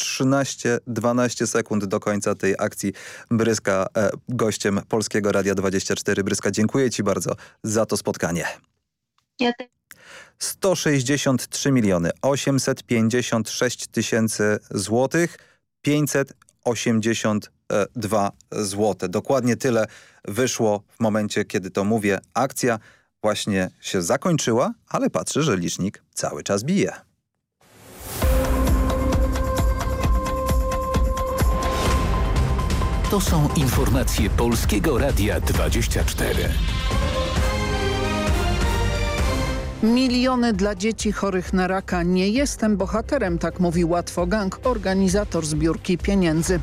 13-12 sekund do końca tej akcji. Bryska e, gościem Polskiego Radia 24. Bryska, dziękuję Ci bardzo za to spotkanie. Ja też. 163 miliony 856 tysięcy złotych 582 złote. Dokładnie tyle wyszło w momencie, kiedy to mówię. Akcja właśnie się zakończyła, ale patrzę, że licznik cały czas bije. To są informacje Polskiego Radia 24. Miliony dla dzieci chorych na raka. Nie jestem bohaterem, tak mówi Łatwo Gang, organizator zbiórki pieniędzy.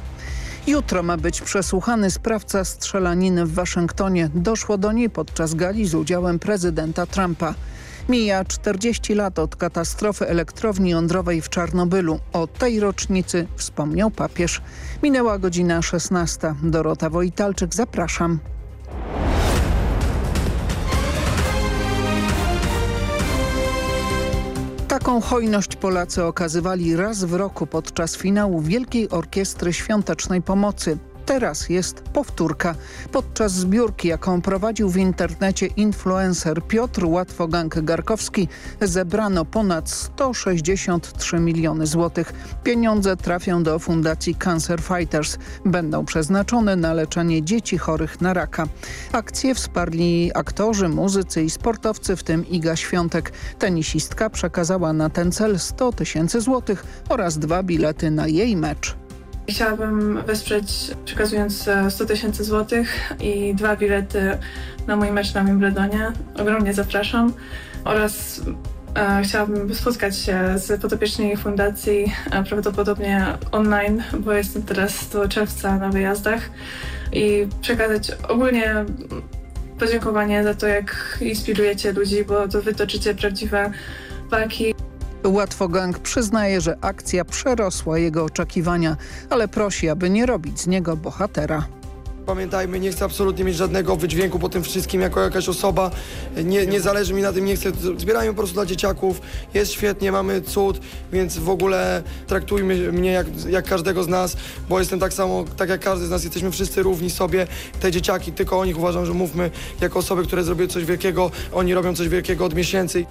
Jutro ma być przesłuchany sprawca strzelaniny w Waszyngtonie. Doszło do niej podczas gali z udziałem prezydenta Trumpa. Mija 40 lat od katastrofy elektrowni jądrowej w Czarnobylu. O tej rocznicy wspomniał papież. Minęła godzina 16. Dorota Wojtalczyk, zapraszam. Taką hojność Polacy okazywali raz w roku podczas finału Wielkiej Orkiestry Świątecznej Pomocy. Teraz jest powtórka. Podczas zbiórki, jaką prowadził w internecie influencer Piotr Łatwogang-Garkowski, zebrano ponad 163 miliony złotych. Pieniądze trafią do Fundacji Cancer Fighters. Będą przeznaczone na leczenie dzieci chorych na raka. Akcję wsparli aktorzy, muzycy i sportowcy, w tym Iga Świątek. Tenisistka przekazała na ten cel 100 tysięcy złotych oraz dwa bilety na jej mecz. Chciałabym wesprzeć przekazując 100 tysięcy złotych i dwa bilety na mój mecz na Wimbledonie. Ogromnie zapraszam oraz e, chciałabym spotkać się z podopiecznymi fundacji, e, prawdopodobnie online, bo jestem teraz do czerwca na wyjazdach i przekazać ogólnie podziękowanie za to, jak inspirujecie ludzi, bo to wytoczycie prawdziwe walki. Łatwogang przyznaje, że akcja przerosła jego oczekiwania, ale prosi, aby nie robić z niego bohatera. Pamiętajmy, nie chcę absolutnie mieć żadnego wydźwięku po tym wszystkim jako jakaś osoba. Nie, nie zależy mi na tym, nie chcę. Zbierajmy po prostu dla dzieciaków. Jest świetnie, mamy cud, więc w ogóle traktujmy mnie jak, jak każdego z nas, bo jestem tak samo, tak jak każdy z nas, jesteśmy wszyscy równi sobie. Te dzieciaki, tylko o nich uważam, że mówmy jako osoby, które zrobiły coś wielkiego. Oni robią coś wielkiego od miesięcy.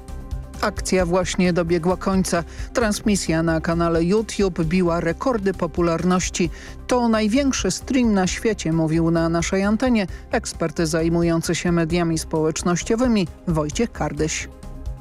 Akcja właśnie dobiegła końca. Transmisja na kanale YouTube biła rekordy popularności. To największy stream na świecie, mówił na naszej antenie ekspert zajmujący się mediami społecznościowymi Wojciech Kardyś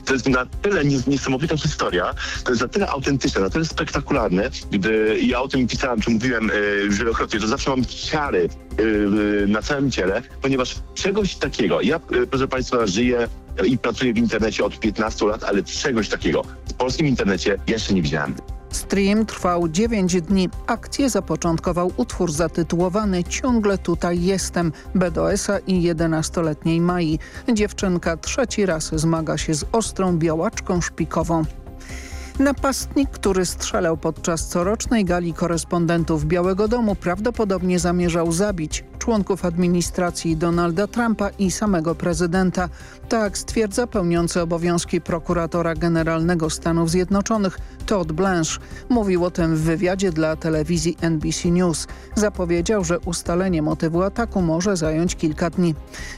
to jest na tyle niesamowita historia, to jest na tyle autentyczne, na tyle spektakularne, gdy ja o tym pisałem, czy mówiłem yy, wielokrotnie, że zawsze mam ciary yy, na całym ciele, ponieważ czegoś takiego, ja proszę Państwa żyję i pracuję w internecie od 15 lat, ale czegoś takiego w polskim internecie jeszcze nie widziałem. Stream trwał 9 dni. Akcję zapoczątkował utwór zatytułowany Ciągle tutaj jestem BDS-a i 11-letniej Mai. Dziewczynka trzeci raz zmaga się z ostrą białaczką szpikową. Napastnik, który strzelał podczas corocznej gali korespondentów Białego Domu prawdopodobnie zamierzał zabić członków administracji Donalda Trumpa i samego prezydenta. Tak stwierdza pełniący obowiązki prokuratora generalnego Stanów Zjednoczonych Todd Blanche. Mówił o tym w wywiadzie dla telewizji NBC News. Zapowiedział, że ustalenie motywu ataku może zająć kilka dni.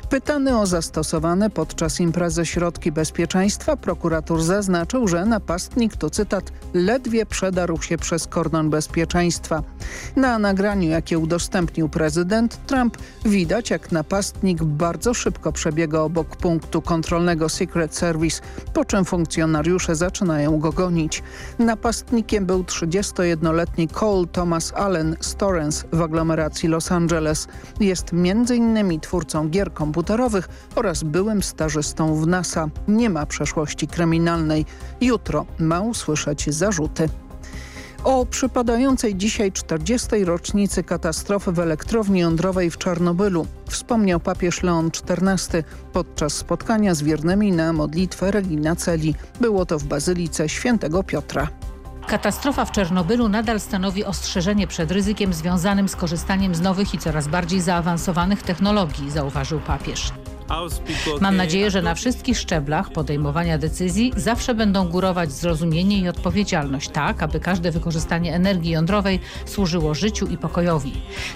Pytany o zastosowane podczas imprezy środki bezpieczeństwa, prokurator zaznaczył, że napastnik to cytat ledwie przedarł się przez kordon bezpieczeństwa. Na nagraniu, jakie udostępnił prezydent Trump, widać jak napastnik bardzo szybko przebiega obok punktu kontrolnego Secret Service, po czym funkcjonariusze zaczynają go gonić. Napastnikiem był 31-letni Cole Thomas Allen z Torrance w aglomeracji Los Angeles. Jest m.in. twórcą gier komputerowych oraz byłym stażystą w NASA. Nie ma przeszłości kryminalnej. Jutro ma usłyszeć zarzuty. O przypadającej dzisiaj 40. rocznicy katastrofy w elektrowni jądrowej w Czarnobylu wspomniał papież Leon XIV podczas spotkania z wiernymi na modlitwę Regina Celi. Było to w Bazylice Świętego Piotra. Katastrofa w Czernobylu nadal stanowi ostrzeżenie przed ryzykiem związanym z korzystaniem z nowych i coraz bardziej zaawansowanych technologii, zauważył papież. Mam nadzieję, że na wszystkich szczeblach podejmowania decyzji zawsze będą górować zrozumienie i odpowiedzialność, tak aby każde wykorzystanie energii jądrowej służyło życiu i pokojowi.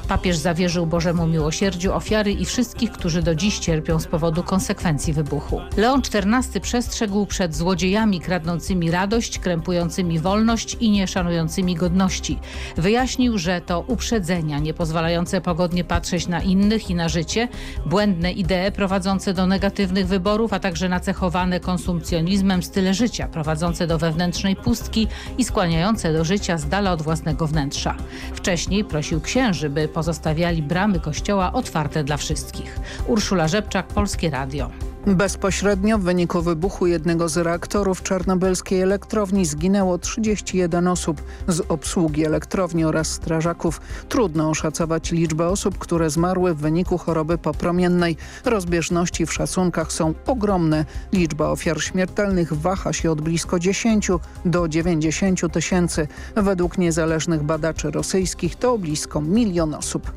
Papież zawierzył Bożemu miłosierdziu ofiary i wszystkich, którzy do dziś cierpią z powodu konsekwencji wybuchu. Leon XIV przestrzegł przed złodziejami kradnącymi radość, krępującymi wolność i nieszanującymi godności. Wyjaśnił, że to uprzedzenia nie pozwalające pogodnie patrzeć na innych i na życie, błędne idee prowadzące do negatywnych wyborów, a także nacechowane konsumpcjonizmem style życia prowadzące do wewnętrznej pustki i skłaniające do życia z dala od własnego wnętrza. Wcześniej prosił księży, by pozostawiali bramy kościoła otwarte dla wszystkich. Urszula Rzepczak, Polskie Radio. Bezpośrednio w wyniku wybuchu jednego z reaktorów czarnobylskiej elektrowni zginęło 31 osób z obsługi elektrowni oraz strażaków. Trudno oszacować liczbę osób, które zmarły w wyniku choroby popromiennej. Rozbieżności w szacunkach są ogromne. Liczba ofiar śmiertelnych waha się od blisko 10 do 90 tysięcy. Według niezależnych badaczy rosyjskich to blisko milion osób.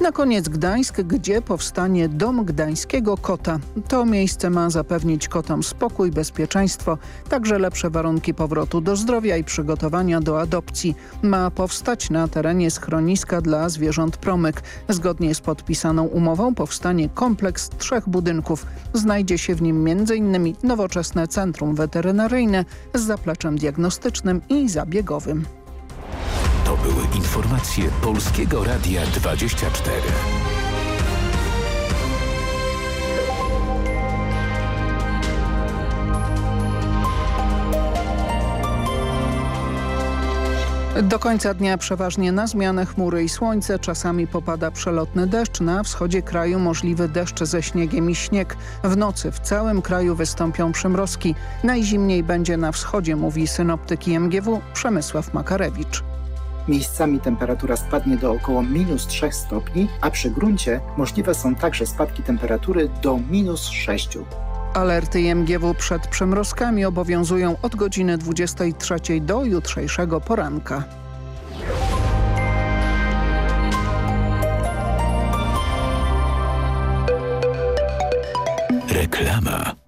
Na koniec Gdańsk, gdzie powstanie Dom Gdańskiego Kota. To miejsce ma zapewnić kotom spokój, bezpieczeństwo, także lepsze warunki powrotu do zdrowia i przygotowania do adopcji. Ma powstać na terenie schroniska dla zwierząt promyk. Zgodnie z podpisaną umową powstanie kompleks trzech budynków. Znajdzie się w nim m.in. nowoczesne centrum weterynaryjne z zapleczem diagnostycznym i zabiegowym. To były informacje Polskiego Radia 24. Do końca dnia przeważnie na zmianę chmury i słońce, czasami popada przelotny deszcz, na wschodzie kraju możliwy deszcz ze śniegiem i śnieg. W nocy w całym kraju wystąpią przymrozki. Najzimniej będzie na wschodzie, mówi synoptyk MGW Przemysław Makarewicz. Miejscami temperatura spadnie do około minus 3 stopni, a przy gruncie możliwe są także spadki temperatury do minus 6. Alerty MGW przed przymrozkami obowiązują od godziny 23 do jutrzejszego poranka. Reklama.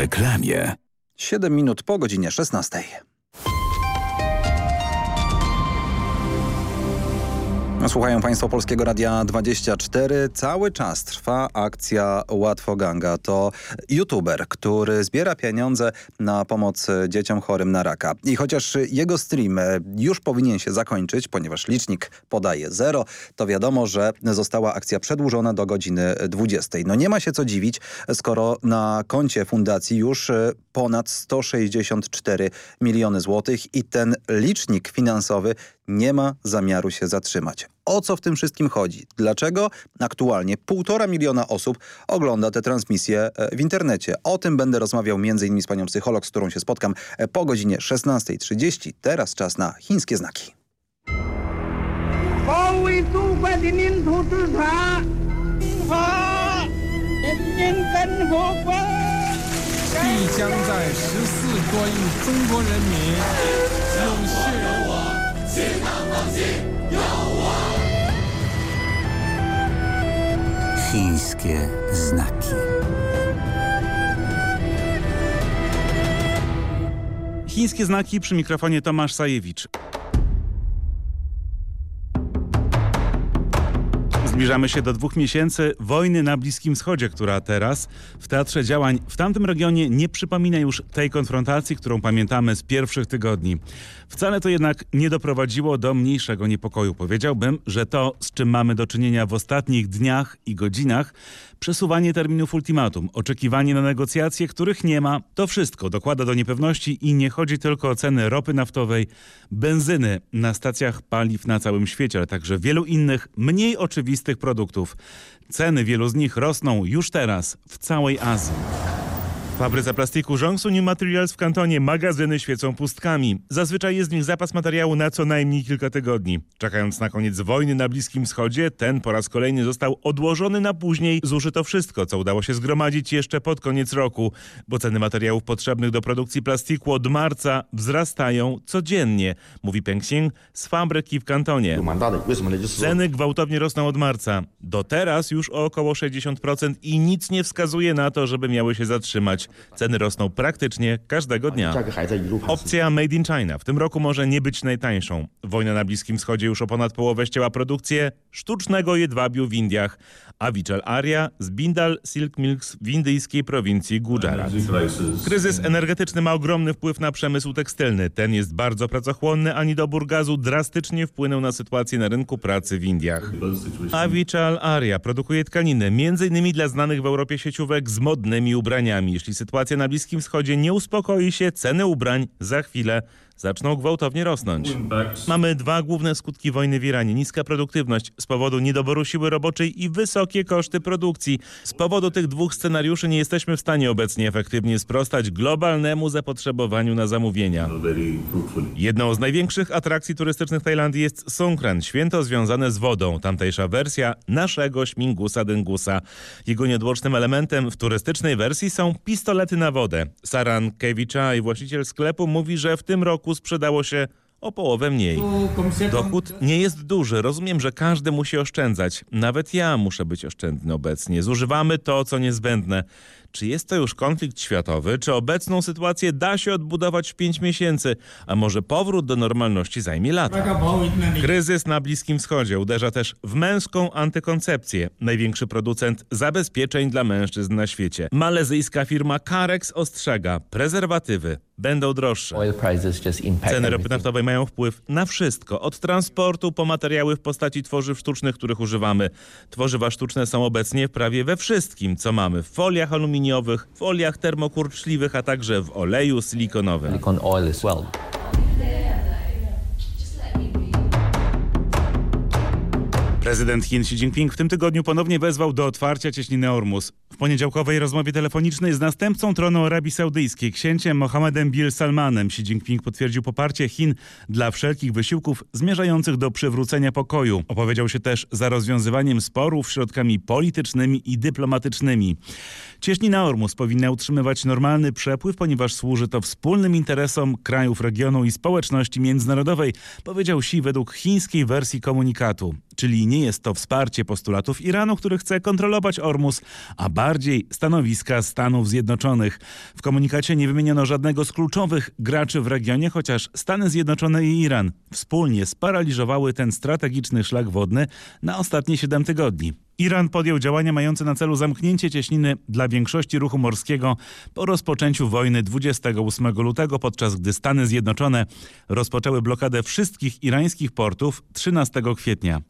Reklamie. 7 minut po godzinie 16. Słuchają Państwo Polskiego Radia 24. Cały czas trwa akcja Łatwoganga. To youtuber, który zbiera pieniądze na pomoc dzieciom chorym na raka. I chociaż jego stream już powinien się zakończyć, ponieważ licznik podaje zero, to wiadomo, że została akcja przedłużona do godziny 20. No nie ma się co dziwić, skoro na koncie fundacji już ponad 164 miliony złotych i ten licznik finansowy nie ma zamiaru się zatrzymać. O co w tym wszystkim chodzi? Dlaczego aktualnie półtora miliona osób ogląda te transmisje w internecie? O tym będę rozmawiał m.in. z panią psycholog, z którą się spotkam po godzinie 16.30. Teraz czas na chińskie znaki. 保必将在十四多亿中国人民用血。新党放弃有我。 Chińskie znaki. Chińskie znaki przy mikrofonie Tomasz Sajewicz. Zbliżamy się do dwóch miesięcy wojny na Bliskim Wschodzie, która teraz w teatrze działań w tamtym regionie nie przypomina już tej konfrontacji, którą pamiętamy z pierwszych tygodni. Wcale to jednak nie doprowadziło do mniejszego niepokoju. Powiedziałbym, że to, z czym mamy do czynienia w ostatnich dniach i godzinach, przesuwanie terminów ultimatum, oczekiwanie na negocjacje, których nie ma, to wszystko dokłada do niepewności i nie chodzi tylko o ceny ropy naftowej, benzyny na stacjach paliw na całym świecie, ale także wielu innych, mniej oczywistych tych produktów. Ceny wielu z nich rosną już teraz w całej Azji. Fabryce plastiku New Materials w kantonie magazyny świecą pustkami. Zazwyczaj jest w nich zapas materiału na co najmniej kilka tygodni. Czekając na koniec wojny na Bliskim Wschodzie, ten po raz kolejny został odłożony na później. Zużyto wszystko, co udało się zgromadzić jeszcze pod koniec roku, bo ceny materiałów potrzebnych do produkcji plastiku od marca wzrastają codziennie, mówi Peng Xing z fabryki w kantonie. Ceny gwałtownie rosną od marca. Do teraz już o około 60% i nic nie wskazuje na to, żeby miały się zatrzymać. Ceny rosną praktycznie każdego dnia. Opcja Made in China w tym roku może nie być najtańszą. Wojna na Bliskim Wschodzie już o ponad połowę ścięła produkcję sztucznego jedwabiu w Indiach, a Vichal Arya z Bindal Silk Milks w indyjskiej prowincji Gujarat. Kryzys energetyczny ma ogromny wpływ na przemysł tekstylny. Ten jest bardzo pracochłonny, a niedobór gazu drastycznie wpłynął na sytuację na rynku pracy w Indiach. A Vichal Arya produkuje tkaniny, m.in. dla znanych w Europie sieciówek z modnymi ubraniami. Jeśli sytuacja na Bliskim Wschodzie nie uspokoi się, ceny ubrań za chwilę zaczną gwałtownie rosnąć. Mamy dwa główne skutki wojny w Iranie. Niska produktywność z powodu niedoboru siły roboczej i wysokie koszty produkcji. Z powodu tych dwóch scenariuszy nie jesteśmy w stanie obecnie efektywnie sprostać globalnemu zapotrzebowaniu na zamówienia. Jedną z największych atrakcji turystycznych Tajlandii jest Songkran, święto związane z wodą. Tamtejsza wersja naszego śmingusa dyngusa. Jego nieodłącznym elementem w turystycznej wersji są pistolety na wodę. Saran Kevichai, właściciel sklepu, mówi, że w tym roku sprzedało się o połowę mniej. Dochód nie jest duży. Rozumiem, że każdy musi oszczędzać. Nawet ja muszę być oszczędny obecnie. Zużywamy to, co niezbędne. Czy jest to już konflikt światowy? Czy obecną sytuację da się odbudować w pięć miesięcy? A może powrót do normalności zajmie lata? Kryzys na Bliskim Wschodzie uderza też w męską antykoncepcję. Największy producent zabezpieczeń dla mężczyzn na świecie. Malezyjska firma Carex ostrzega. Prezerwatywy będą droższe. Ceny ropy naftowej mają wpływ na wszystko. Od transportu po materiały w postaci tworzyw sztucznych, których używamy. Tworzywa sztuczne są obecnie prawie we wszystkim, co mamy. W foliach aluminiowych, foliach termokurczliwych, a także w oleju silikonowym. Prezydent Chin Xi Jinping w tym tygodniu ponownie wezwał do otwarcia cieśniny Ormus. W poniedziałkowej rozmowie telefonicznej z następcą tronu Arabii Saudyjskiej, księciem Mohammedem Bil Salmanem, Xi Jinping potwierdził poparcie Chin dla wszelkich wysiłków zmierzających do przywrócenia pokoju. Opowiedział się też za rozwiązywaniem sporów środkami politycznymi i dyplomatycznymi. Cieśnina Ormus powinna utrzymywać normalny przepływ, ponieważ służy to wspólnym interesom krajów regionu i społeczności międzynarodowej, powiedział Xi według chińskiej wersji komunikatu. Czyli nie jest to wsparcie postulatów Iranu, który chce kontrolować Ormus, a bardziej stanowiska Stanów Zjednoczonych. W komunikacie nie wymieniono żadnego z kluczowych graczy w regionie, chociaż Stany Zjednoczone i Iran wspólnie sparaliżowały ten strategiczny szlak wodny na ostatnie 7 tygodni. Iran podjął działania mające na celu zamknięcie cieśniny dla większości ruchu morskiego po rozpoczęciu wojny 28 lutego, podczas gdy Stany Zjednoczone rozpoczęły blokadę wszystkich irańskich portów 13 kwietnia.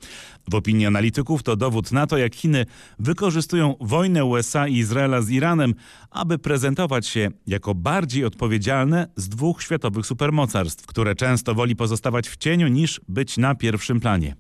W opinii analityków to dowód na to, jak Chiny wykorzystują wojnę USA i Izraela z Iranem, aby prezentować się jako bardziej odpowiedzialne z dwóch światowych supermocarstw, które często woli pozostawać w cieniu niż być na pierwszym planie.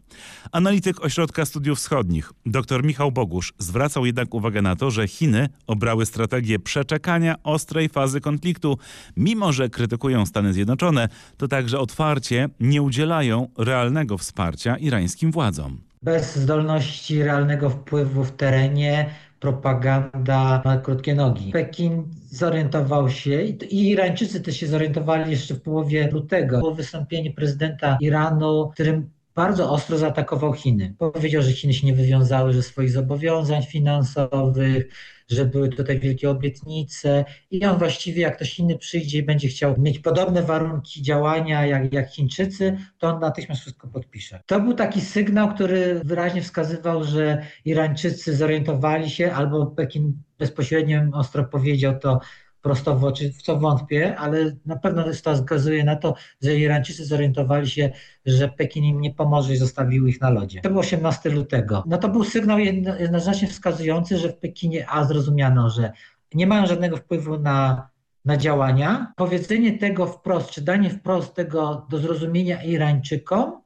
Analityk Ośrodka Studiów Wschodnich, dr Michał Bogusz, zwracał jednak uwagę na to, że Chiny obrały strategię przeczekania ostrej fazy konfliktu. Mimo, że krytykują Stany Zjednoczone, to także otwarcie nie udzielają realnego wsparcia irańskim władzom. Bez zdolności realnego wpływu w terenie propaganda ma krótkie nogi. Pekin zorientował się i Irańczycy też się zorientowali jeszcze w połowie lutego. Było wystąpienie prezydenta Iranu, którym bardzo ostro zaatakował Chiny. Powiedział, że Chiny się nie wywiązały ze swoich zobowiązań finansowych, że były tutaj wielkie obietnice i on właściwie jak ktoś inny przyjdzie i będzie chciał mieć podobne warunki działania jak, jak Chińczycy, to on natychmiast wszystko podpisze. To był taki sygnał, który wyraźnie wskazywał, że Irańczycy zorientowali się albo Pekin bezpośrednio ostro powiedział to prosto w oczy, w co wątpię, ale na pewno to wskazuje na to, że Irańczycy zorientowali się, że Pekin im nie pomoże i zostawił ich na lodzie. To był 18 lutego. No to był sygnał jednoznacznie wskazujący, że w Pekinie A zrozumiano, że nie mają żadnego wpływu na, na działania. Powiedzenie tego wprost, czy danie wprost tego do zrozumienia Irańczykom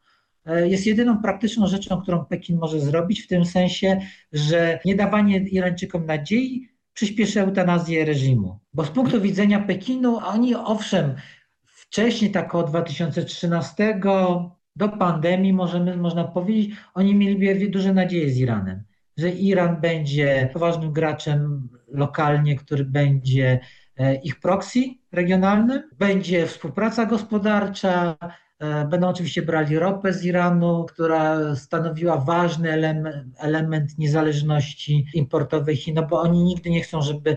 e, jest jedyną praktyczną rzeczą, którą Pekin może zrobić, w tym sensie, że nie dawanie Irańczykom nadziei przyspieszy eutanazję reżimu. Bo z punktu widzenia Pekinu, oni owszem, wcześniej, tak od 2013 do pandemii, możemy, można powiedzieć, oni mieli duże nadzieje z Iranem, że Iran będzie poważnym graczem lokalnie, który będzie e, ich proxy regionalnym, będzie współpraca gospodarcza, będą oczywiście brali ropę z Iranu, która stanowiła ważny element, element niezależności importowej Chin, no bo oni nigdy nie chcą, żeby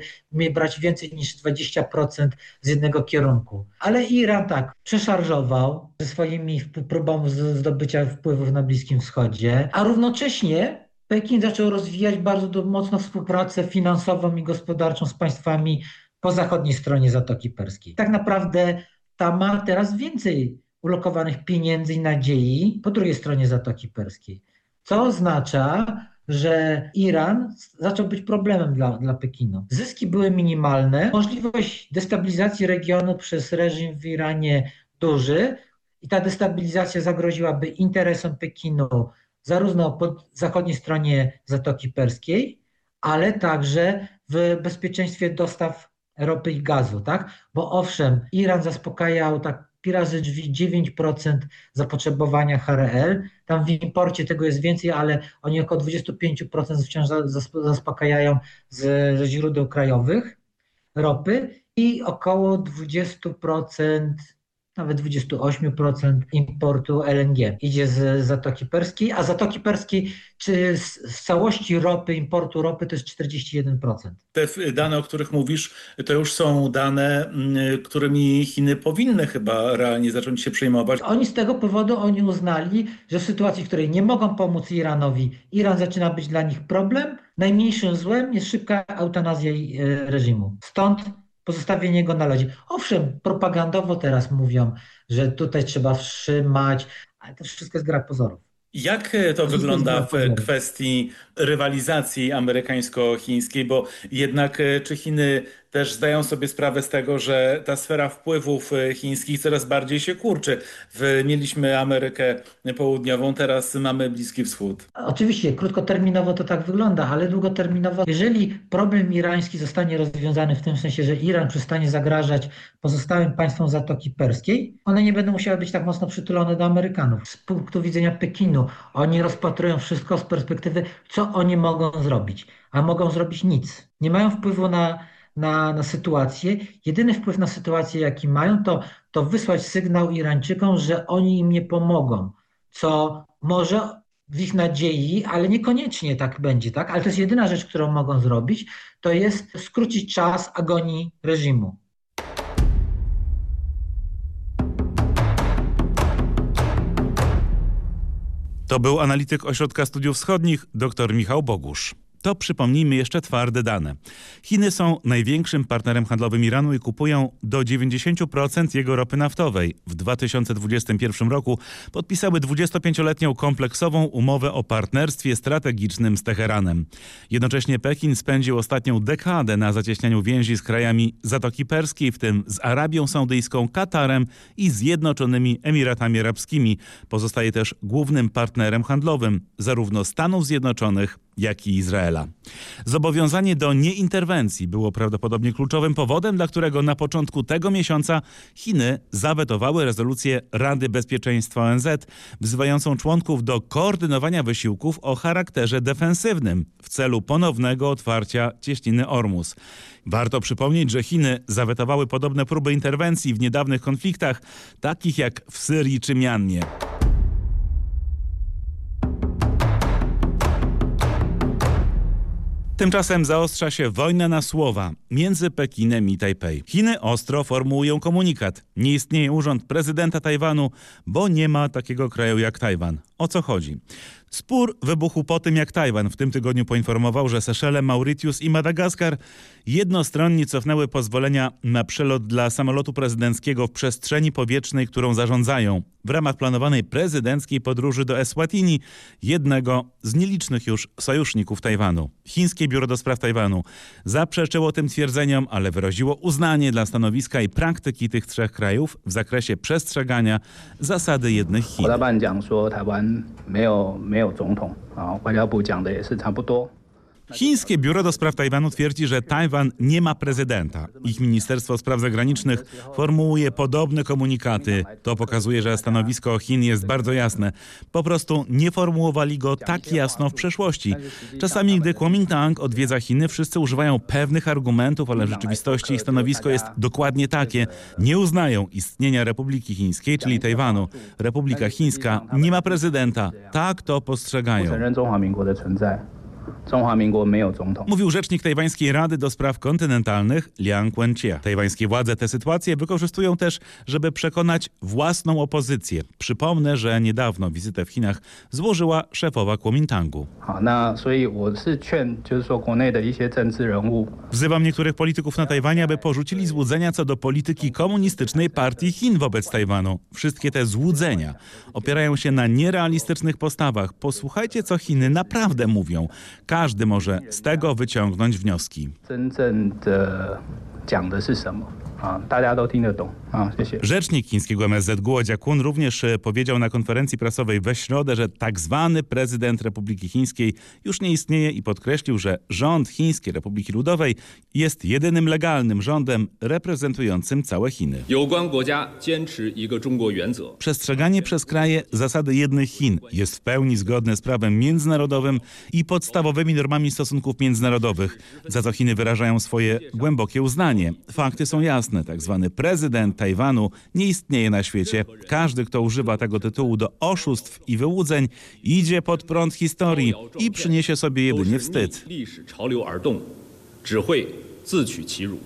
brać więcej niż 20% z jednego kierunku. Ale Iran tak, przeszarżował ze swoimi próbami zdobycia wpływów na Bliskim Wschodzie, a równocześnie Pekin zaczął rozwijać bardzo mocno współpracę finansową i gospodarczą z państwami po zachodniej stronie Zatoki Perskiej. Tak naprawdę ta ma teraz więcej ulokowanych pieniędzy i nadziei po drugiej stronie Zatoki Perskiej. Co oznacza, że Iran zaczął być problemem dla, dla Pekinu. Zyski były minimalne, możliwość destabilizacji regionu przez reżim w Iranie duży i ta destabilizacja zagroziłaby interesom Pekinu zarówno po zachodniej stronie Zatoki Perskiej, ale także w bezpieczeństwie dostaw ropy i gazu, tak? Bo owszem, Iran zaspokajał tak razy drzwi 9% zapotrzebowania HRL. Tam w imporcie tego jest więcej, ale oni około 25% wciąż zaspokajają ze źródeł krajowych ropy i około 20% nawet 28% importu LNG idzie z Zatoki Perskiej, a Zatoki Perskiej czy z, z, całości ropy, importu ropy to jest 41%. Te dane, o których mówisz, to już są dane, mm, którymi Chiny powinny chyba realnie zacząć się przejmować. Oni z tego powodu oni uznali, że w sytuacji, w której nie mogą pomóc Iranowi, Iran zaczyna być dla nich problem, najmniejszym złem jest szybka eutanazja e, reżimu. Stąd pozostawienie go na lodzie. Owszem, propagandowo teraz mówią, że tutaj trzeba wstrzymać, ale to wszystko jest gra pozorów. Jak to wygląda w kwestii rywalizacji amerykańsko-chińskiej, bo jednak e, czy Chiny też zdają sobie sprawę z tego, że ta sfera wpływów e, chińskich coraz bardziej się kurczy. Mieliśmy Amerykę Południową, teraz mamy Bliski Wschód. Oczywiście, krótkoterminowo to tak wygląda, ale długoterminowo, jeżeli problem irański zostanie rozwiązany w tym sensie, że Iran przestanie zagrażać pozostałym państwom Zatoki Perskiej, one nie będą musiały być tak mocno przytulone do Amerykanów. Z punktu widzenia Pekinu, oni rozpatrują wszystko z perspektywy, co oni mogą zrobić, a mogą zrobić nic. Nie mają wpływu na na, na sytuację. Jedyny wpływ na sytuację, jaki mają, to, to wysłać sygnał Irańczykom, że oni im nie pomogą, co może w ich nadziei, ale niekoniecznie tak będzie, tak? Ale to jest jedyna rzecz, którą mogą zrobić, to jest skrócić czas agonii reżimu. To był analityk Ośrodka Studiów Wschodnich dr Michał Bogusz. To przypomnijmy jeszcze twarde dane. Chiny są największym partnerem handlowym Iranu i kupują do 90% jego ropy naftowej. W 2021 roku podpisały 25-letnią kompleksową umowę o partnerstwie strategicznym z Teheranem. Jednocześnie Pekin spędził ostatnią dekadę na zacieśnianiu więzi z krajami Zatoki Perskiej, w tym z Arabią Saudyjską, Katarem i Zjednoczonymi Emiratami Arabskimi. Pozostaje też głównym partnerem handlowym zarówno Stanów Zjednoczonych, jak i Izraela. Zobowiązanie do nieinterwencji było prawdopodobnie kluczowym powodem, dla którego na początku tego miesiąca Chiny zawetowały rezolucję Rady Bezpieczeństwa ONZ, wzywającą członków do koordynowania wysiłków o charakterze defensywnym w celu ponownego otwarcia cieśniny Ormus. Warto przypomnieć, że Chiny zawetowały podobne próby interwencji w niedawnych konfliktach, takich jak w Syrii czy Miannie. Tymczasem zaostrza się wojna na słowa między Pekinem i Tajpej. Chiny ostro formułują komunikat. Nie istnieje urząd prezydenta Tajwanu, bo nie ma takiego kraju jak Tajwan. O co chodzi? Spór wybuchł po tym, jak Tajwan w tym tygodniu poinformował, że Seszele, Mauritius i Madagaskar jednostronnie cofnęły pozwolenia na przelot dla samolotu prezydenckiego w przestrzeni powietrznej, którą zarządzają w ramach planowanej prezydenckiej podróży do Eswatini, jednego z nielicznych już sojuszników Tajwanu. Chińskie Biuro do Spraw Tajwanu zaprzeczyło tym twierdzeniom, ale wyraziło uznanie dla stanowiska i praktyki tych trzech krajów w zakresie przestrzegania zasady jednych Chin. 没有总统啊，外交部讲的也是差不多。Chińskie Biuro do Spraw Tajwanu twierdzi, że Tajwan nie ma prezydenta. Ich Ministerstwo Spraw Zagranicznych formułuje podobne komunikaty. To pokazuje, że stanowisko Chin jest bardzo jasne. Po prostu nie formułowali go tak jasno w przeszłości. Czasami, gdy Kuomintang odwiedza Chiny, wszyscy używają pewnych argumentów, ale w rzeczywistości ich stanowisko jest dokładnie takie. Nie uznają istnienia Republiki Chińskiej, czyli Tajwanu. Republika Chińska nie ma prezydenta. Tak to 不 postrzegają. 承认中华民国的存在，中华民国没有总统。 Mówił rzecznik tajwańskiej Rady do Spraw Kontynentalnych Liang Wenjie. Tajwańskie władze tę sytuację wykorzystują też, żeby przekonać własną opozycję. Przypomnę, że niedawno wizytę w Chinach złożyła szefowa Kuomintangu. Wzywam niektórych polityków na Tajwanie, aby porzucili złudzenia co do polityki komunistycznej partii Chin wobec Tajwanu. Wszystkie te złudzenia opierają się na nierealistycznych postawach. Posłuchajcie, co Chiny naprawdę mówią. Każdy może z tego wyciągnąć wnioski. 真正的讲的是什么 啊？大家都听得懂啊。谢谢。 Rzecznik chińskiego MSZ Guo Jiakun również e, powiedział na konferencji prasowej we środę, że tak zwany prezydent Republiki Chińskiej już nie istnieje i podkreślił, że rząd Chińskiej Republiki Ludowej jest jedynym legalnym rządem reprezentującym całe Chiny. 有关国家坚持一个中国原则。 Przestrzeganie przez kraje zasady jednych Chin jest w pełni zgodne z prawem międzynarodowym i podstawowymi normami stosunków międzynarodowych, za co Chiny wyrażają swoje głębokie uznanie. Fakty są jasne. jasne, tak zwany prezydent Tajwanu nie istnieje na świecie. Każdy, kto używa tego tytułu do oszustw i wyłudzeń, idzie pod prąd historii i przyniesie sobie jedynie wstyd.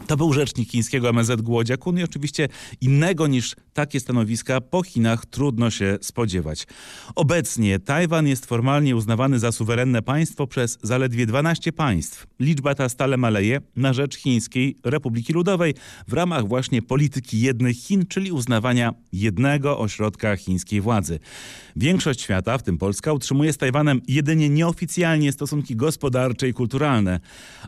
To był rzecznik chińskiego MZ Głodziakun i oczywiście innego niż takie stanowiska po Chinach trudno się spodziewać. Obecnie Tajwan jest formalnie uznawany za suwerenne państwo przez zaledwie 12 państw. Liczba ta stale maleje na rzecz Chińskiej Republiki Ludowej w ramach właśnie polityki jednych Chin, czyli uznawania jednego ośrodka chińskiej władzy. Większość świata, w tym Polska, utrzymuje z Tajwanem jedynie nieoficjalnie stosunki gospodarcze i kulturalne,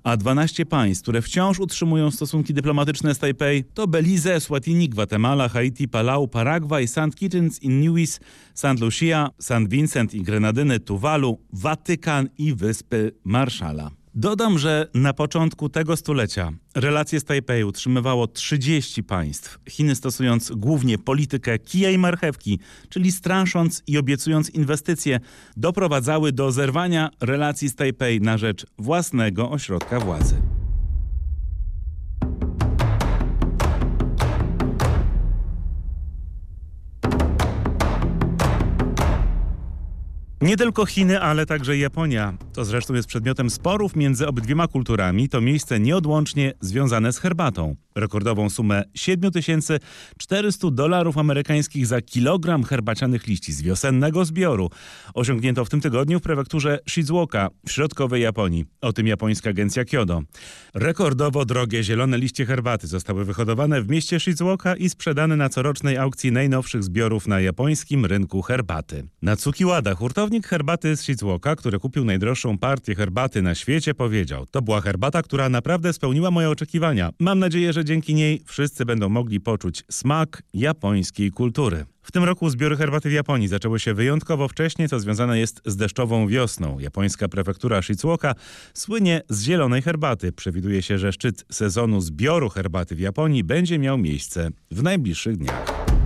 a 12 państw, które wciąż utrzymują stosunki dyplomatyczne z Tajpej to Belize, Swatini, Gwatemala, Haiti, Palau, Paragwaj, St. Kitts i Nevis, St. Lucia, St. Vincent i Grenadyny, Tuwalu, Watykan i Wyspy Marszala. Dodam, że na początku tego stulecia relacje z Tajpej utrzymywało 30 państw. Chiny stosując głównie politykę kija i marchewki, czyli strasząc i obiecując inwestycje, doprowadzały do zerwania relacji z Tajpej na rzecz własnego ośrodka władzy. Nie tylko Chiny, ale także Japonia. To zresztą jest przedmiotem sporów między obydwiema kulturami. To miejsce nieodłącznie związane z herbatą. Rekordową sumę 7400 dolarów amerykańskich za kilogram herbacianych liści z wiosennego zbioru osiągnięto w tym tygodniu w prefekturze Shizuoka w środkowej Japonii. O tym japońska agencja Kyodo. Rekordowo drogie zielone liście herbaty zostały wyhodowane w mieście Shizuoka i sprzedane na corocznej aukcji najnowszych zbiorów na japońskim rynku herbaty. Natsuki hurtownik herbaty z Shizuoka, który kupił najdroższą partię herbaty na świecie, powiedział: To była herbata, która naprawdę spełniła moje oczekiwania. Mam nadzieję, że dzięki niej wszyscy będą mogli poczuć smak japońskiej kultury. W tym roku zbiory herbaty w Japonii zaczęły się wyjątkowo wcześnie, co związane jest z deszczową wiosną. Japońska prefektura Shizuoka słynie z zielonej herbaty. Przewiduje się, że szczyt sezonu zbioru herbaty w Japonii będzie miał miejsce w najbliższych dniach.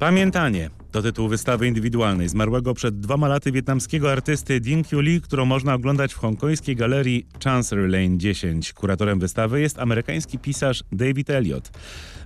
Pamiętanie. To tytuł wystawy indywidualnej zmarłego przed dwoma laty wietnamskiego artysty Dinh Kyu Lee, którą można oglądać w hongkońskiej galerii Chancery Lane 10. Kuratorem wystawy jest amerykański pisarz David Elliott.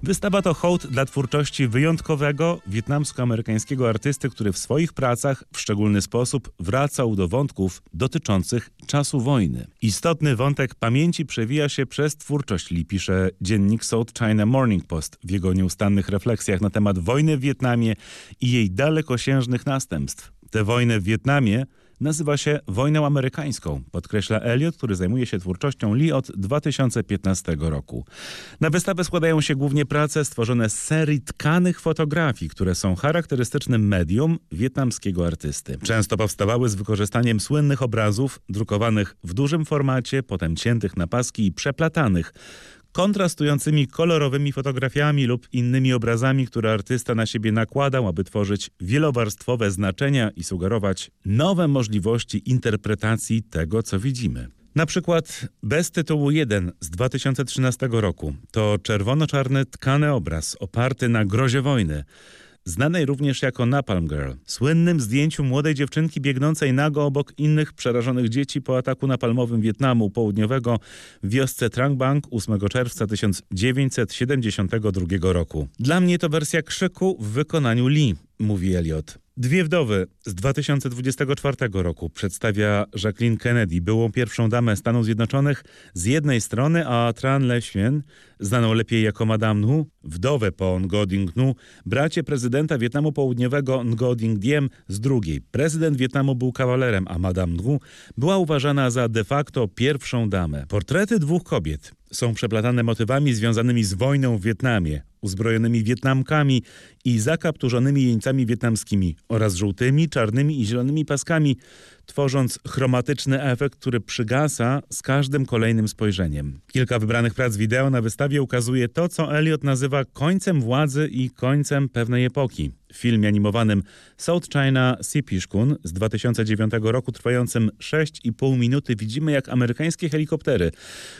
Wystawa to hołd dla twórczości wyjątkowego wietnamsko-amerykańskiego artysty, który w swoich pracach w szczególny sposób wracał do wątków dotyczących czasu wojny. Istotny wątek pamięci przewija się przez twórczość Lee, pisze dziennik South China Morning Post w jego nieustannych refleksjach na temat wojny w Wietnamie i jej dalekosiężnych następstw. Tę wojnę w Wietnamie nazywa się wojną amerykańską, podkreśla Elliot, który zajmuje się twórczością Lee od 2015 roku. Na wystawę składają się głównie prace stworzone z serii tkanych fotografii, które są charakterystycznym medium wietnamskiego artysty. Często powstawały z wykorzystaniem słynnych obrazów drukowanych w dużym formacie, potem ciętych na paski i przeplatanych kontrastującymi kolorowymi fotografiami lub innymi obrazami, które artysta na siebie nakładał, aby tworzyć wielowarstwowe znaczenia i sugerować nowe możliwości interpretacji tego, co widzimy. Na przykład bez tytułu 1 z 2013 roku to czerwono-czarny tkany obraz oparty na grozie wojny znanej również jako Napalm Girl, słynnym zdjęciu młodej dziewczynki biegnącej nago obok innych przerażonych dzieci po ataku napalmowym Wietnamu Południowego w wiosce Trang Bang 8 czerwca 1972 roku. Dla mnie to wersja krzyku w wykonaniu Lee, mówi Elliot. Dwie wdowy z 2024 roku przedstawia Jacqueline Kennedy, byłą pierwszą damę Stanów Zjednoczonych z jednej strony, a Tran Le Xuyen, znaną lepiej jako Madame Nhu, wdowę po Ngo Dinh Nhu, bracie prezydenta Wietnamu Południowego Ngo Dinh Diem z drugiej. Prezydent Wietnamu był kawalerem, a Madame Nhu była uważana za de facto pierwszą damę. Portrety dwóch kobiet są przeplatane motywami związanymi z wojną w Wietnamie, uzbrojonymi Wietnamkami i zakapturzonymi jeńcami wietnamskimi oraz żółtymi, czarnymi i zielonymi paskami, tworząc chromatyczny efekt, który przygasa z każdym kolejnym spojrzeniem. Kilka wybranych prac wideo na wystawie ukazuje to, co Elliot nazywa końcem władzy i końcem pewnej epoki. W filmie animowanym South China Sipishkun z 2009 roku trwającym 6,5 minuty widzimy jak amerykańskie helikoptery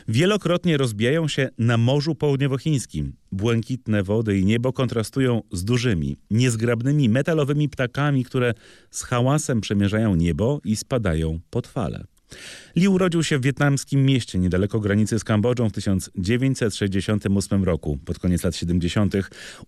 wielokrotnie rozbijają się na Morzu Południowochińskim. Błękitne wody i niebo kontrastują z dużymi, niezgrabnymi metalowymi ptakami, które z hałasem przemierzają niebo i spadają pod fale. Lee urodził się w wietnamskim mieście niedaleko granicy z Kambodżą w 1968 roku. Pod koniec lat 70.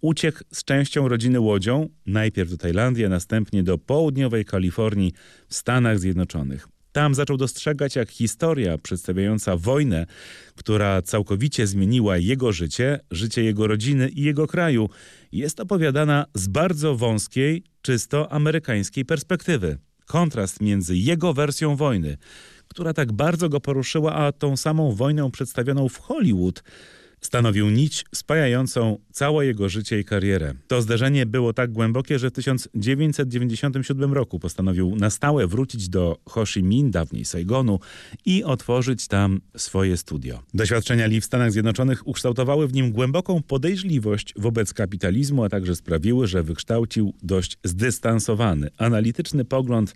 uciekł z częścią rodziny łodzią, najpierw do Tajlandii, a następnie do południowej Kalifornii w Stanach Zjednoczonych. Tam zaczął dostrzegać, jak historia przedstawiająca wojnę, która całkowicie zmieniła jego życie, życie jego rodziny i jego kraju, jest opowiadana z bardzo wąskiej, czysto amerykańskiej perspektywy. Kontrast między jego wersją wojny, która tak bardzo go poruszyła, a tą samą wojną przedstawioną w Hollywood stanowił nić spajającą całe jego życie i karierę. To zdarzenie było tak głębokie, że w 1997 roku postanowił na stałe wrócić do Ho Chi Minh, dawniej Saigonu i otworzyć tam swoje studio. Doświadczenia Lee w Stanach Zjednoczonych ukształtowały w nim głęboką podejrzliwość wobec kapitalizmu, a także sprawiły, że wykształcił dość zdystansowany, analityczny pogląd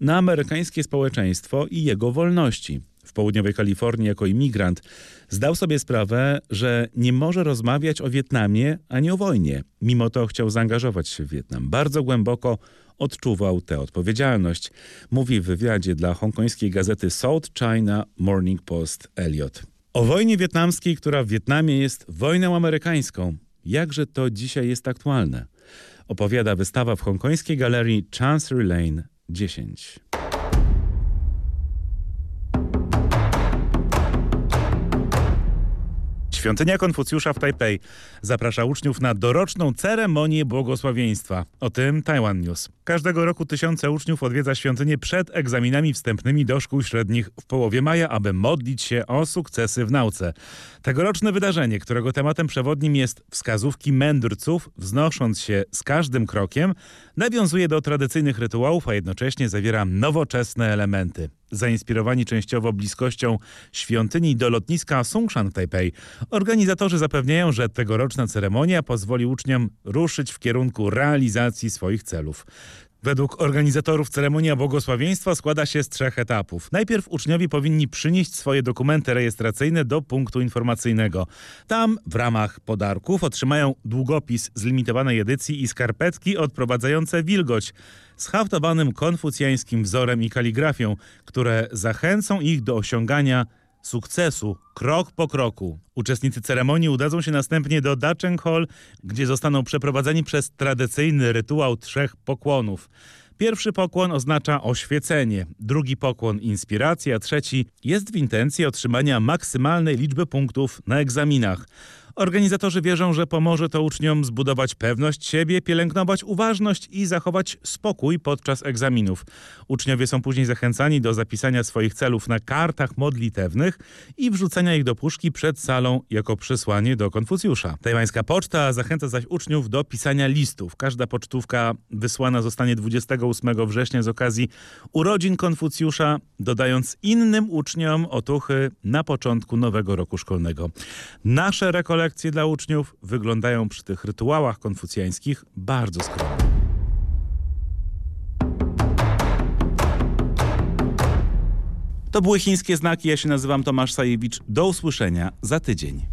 na amerykańskie społeczeństwo i jego wolności w południowej Kalifornii jako imigrant, zdał sobie sprawę, że nie może rozmawiać o Wietnamie ani o wojnie. Mimo to chciał zaangażować się w Wietnam. Bardzo głęboko odczuwał tę odpowiedzialność. Mówi w wywiadzie dla hongkońskiej gazety South China Morning Post Elliot. O wojnie wietnamskiej, która w Wietnamie jest wojną amerykańską. Jakże to dzisiaj jest aktualne? Opowiada wystawa w hongkońskiej galerii Chancery Lane 10. Świątynia Konfucjusza w Tajpej zaprasza uczniów na doroczną ceremonię błogosławieństwa. O tym Taiwan News. Każdego roku tysiące uczniów odwiedza świątynię przed egzaminami wstępnymi do szkół średnich w połowie maja, aby modlić się o sukcesy w nauce. Tegoroczne wydarzenie, którego tematem przewodnim jest wskazówki mędrców, wznosząc się z każdym krokiem, nawiązuje do tradycyjnych rytuałów, a jednocześnie zawiera nowoczesne elementy. Zainspirowani częściowo bliskością świątyni do lotniska Songshan w Taipei, organizatorzy zapewniają, że tegoroczna ceremonia pozwoli uczniom ruszyć w kierunku realizacji swoich celów. Według organizatorów ceremonia błogosławieństwa składa się z trzech etapów. Najpierw uczniowie powinni przynieść swoje dokumenty rejestracyjne do punktu informacyjnego. Tam w ramach podarków otrzymają długopis z limitowanej edycji i skarpetki odprowadzające wilgoć z haftowanym konfucjańskim wzorem i kaligrafią, które zachęcą ich do osiągania sukcesu krok po kroku. Uczestnicy ceremonii udadzą się następnie do Dacheng Hall, gdzie zostaną przeprowadzeni przez tradycyjny rytuał trzech pokłonów. Pierwszy pokłon oznacza oświecenie, drugi pokłon inspiracja, trzeci jest w intencji otrzymania maksymalnej liczby punktów na egzaminach. Organizatorzy wierzą, że pomoże to uczniom zbudować pewność siebie, pielęgnować uważność i zachować spokój podczas egzaminów. Uczniowie są później zachęcani do zapisania swoich celów na kartach modlitewnych i wrzucenia ich do puszki przed salą jako przesłanie do Konfucjusza. Tajwańska poczta zachęca zaś uczniów do pisania listów. Każda pocztówka wysłana zostanie 28 września z okazji urodzin Konfucjusza, dodając innym uczniom otuchy na początku nowego roku szkolnego. Nasze rekolekcje lekcje dla uczniów wyglądają przy tych rytuałach konfucjańskich bardzo skromnie. To były chińskie znaki. Ja się nazywam Tomasz Sajewicz. Do usłyszenia za tydzień.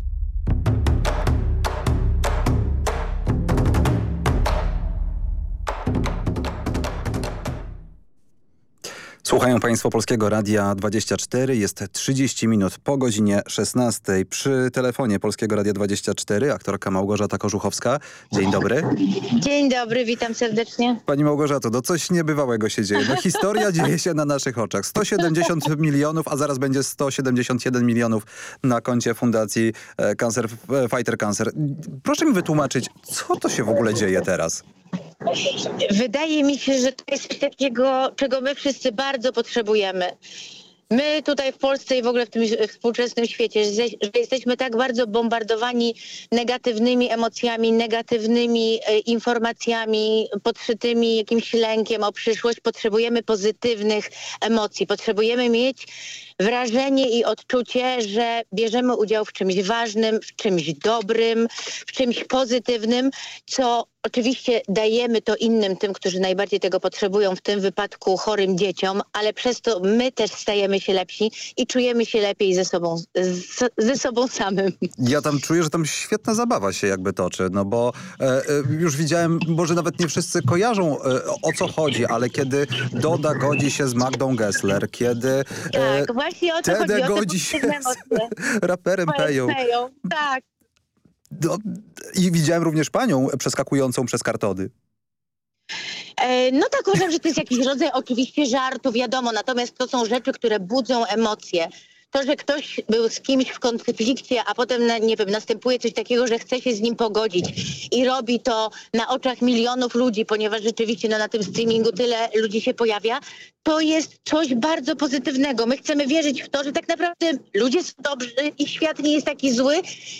Słuchają Państwo Polskiego Radia 24. Jest 30 minut po godzinie 16. Przy telefonie Polskiego Radia 24 aktorka Małgorzata Korzuchowska. Dzień dobry. Dzień dobry, witam serdecznie. Pani Małgorzato, no coś niebywałego się dzieje. No historia dzieje się na naszych oczach. 170 milionów, a zaraz będzie 171 milionów na koncie Fundacji e, Cancer, e, Fighter Cancer. Proszę mi wytłumaczyć, co to się w ogóle dzieje teraz? Wydaje mi się, że to jest coś takiego, czego my wszyscy bardzo potrzebujemy. My tutaj w Polsce i w ogóle w tym współczesnym świecie, że jesteśmy tak bardzo bombardowani negatywnymi emocjami, negatywnymi e, informacjami, podszytymi jakimś lękiem o przyszłość, potrzebujemy pozytywnych emocji. Potrzebujemy mieć wrażenie i odczucie, że bierzemy udział w czymś ważnym, w czymś dobrym, w czymś pozytywnym, co oczywiście dajemy to innym, tym, którzy najbardziej tego potrzebują, w tym wypadku chorym dzieciom, ale przez to my też stajemy się lepsi i czujemy się lepiej ze sobą, z, ze sobą samym. Ja tam czuję, że tam świetna zabawa się jakby toczy, no bo e, e, już widziałem, może nawet nie wszyscy kojarzą e, o co chodzi, ale kiedy Doda godzi się z Magdą Gessler, kiedy e, tak, właśnie o to chodzi, godzi się z raperem Peją. Tak. No, I widziałem również panią przeskakującą przez kartony. E, no tak, uważam, że to jest jakiś rodzaj oczywiście żartu, wiadomo, natomiast to są rzeczy, które budzą emocje to, że ktoś był z kimś w konflikcie, a potem, nie wiem, następuje coś takiego, że chce się z nim pogodzić i robi to na oczach milionów ludzi, ponieważ rzeczywiście no, na tym streamingu tyle ludzi się pojawia, to jest coś bardzo pozytywnego. My chcemy wierzyć w to, że tak naprawdę ludzie są dobrzy i świat nie jest taki zły,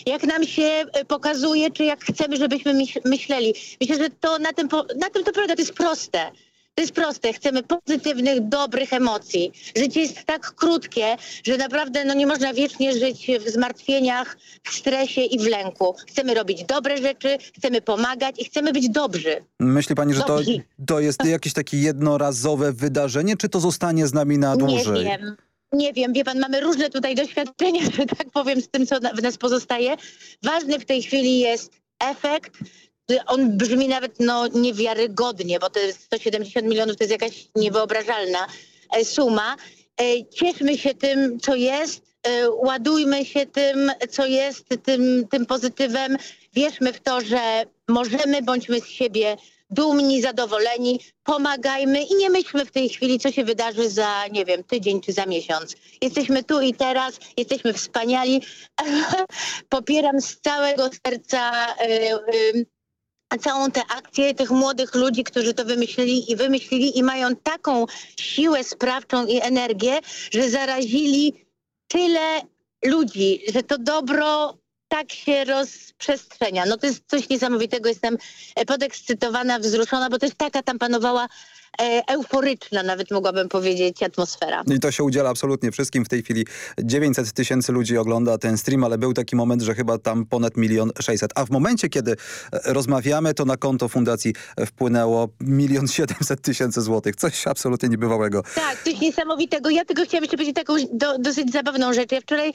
jak nam się e, pokazuje, czy jak chcemy, żebyśmy myśleli. Myślę, że to na tym, na tym to prawda, to jest proste. To jest proste. Chcemy pozytywnych, dobrych emocji. Życie jest tak krótkie, że naprawdę no, nie można wiecznie żyć w zmartwieniach, w stresie i w lęku. Chcemy robić dobre rzeczy, chcemy pomagać i chcemy być dobrzy. Myśli pani, że to, to jest jakieś takie jednorazowe wydarzenie, czy to zostanie z nami na dłużej? Nie wiem. Nie wiem, wie pan, mamy różne tutaj doświadczenia, że tak powiem, z tym, co w nas pozostaje. Ważny w tej chwili jest efekt, on brzmi nawet no, niewiarygodnie, bo jest 170 milionów to jest jakaś niewyobrażalna e, suma. E, cieszmy się tym, co jest, e, ładujmy się tym, co jest, tym, tym pozytywem. Wierzmy w to, że możemy, bądźmy z siebie dumni, zadowoleni, pomagajmy i nie myślmy w tej chwili, co się wydarzy za, nie wiem, tydzień czy za miesiąc. Jesteśmy tu i teraz, jesteśmy wspaniali. Popieram z całego serca całą tę akcję tych młodych ludzi, którzy to wymyślili i wymyślili i mają taką siłę sprawczą i energię, że zarazili tyle ludzi, że to dobro tak się rozprzestrzenia. No to jest coś niesamowitego. Jestem e, podekscytowana, wzruszona, bo to jest taka tam panowała e, euforyczna, nawet mogłabym powiedzieć, atmosfera. I to się udziela absolutnie wszystkim. W tej chwili 900 tysięcy ludzi ogląda ten stream, ale był taki moment, że chyba tam ponad milion 600. A w momencie, kiedy e, rozmawiamy, to na konto fundacji wpłynęło milion 700 tysięcy złotych. Coś absolutnie niebywałego. Tak, coś niesamowitego. Ja tego chciałam jeszcze powiedzieć taką do, dosyć zabawną rzecz. Ja wczoraj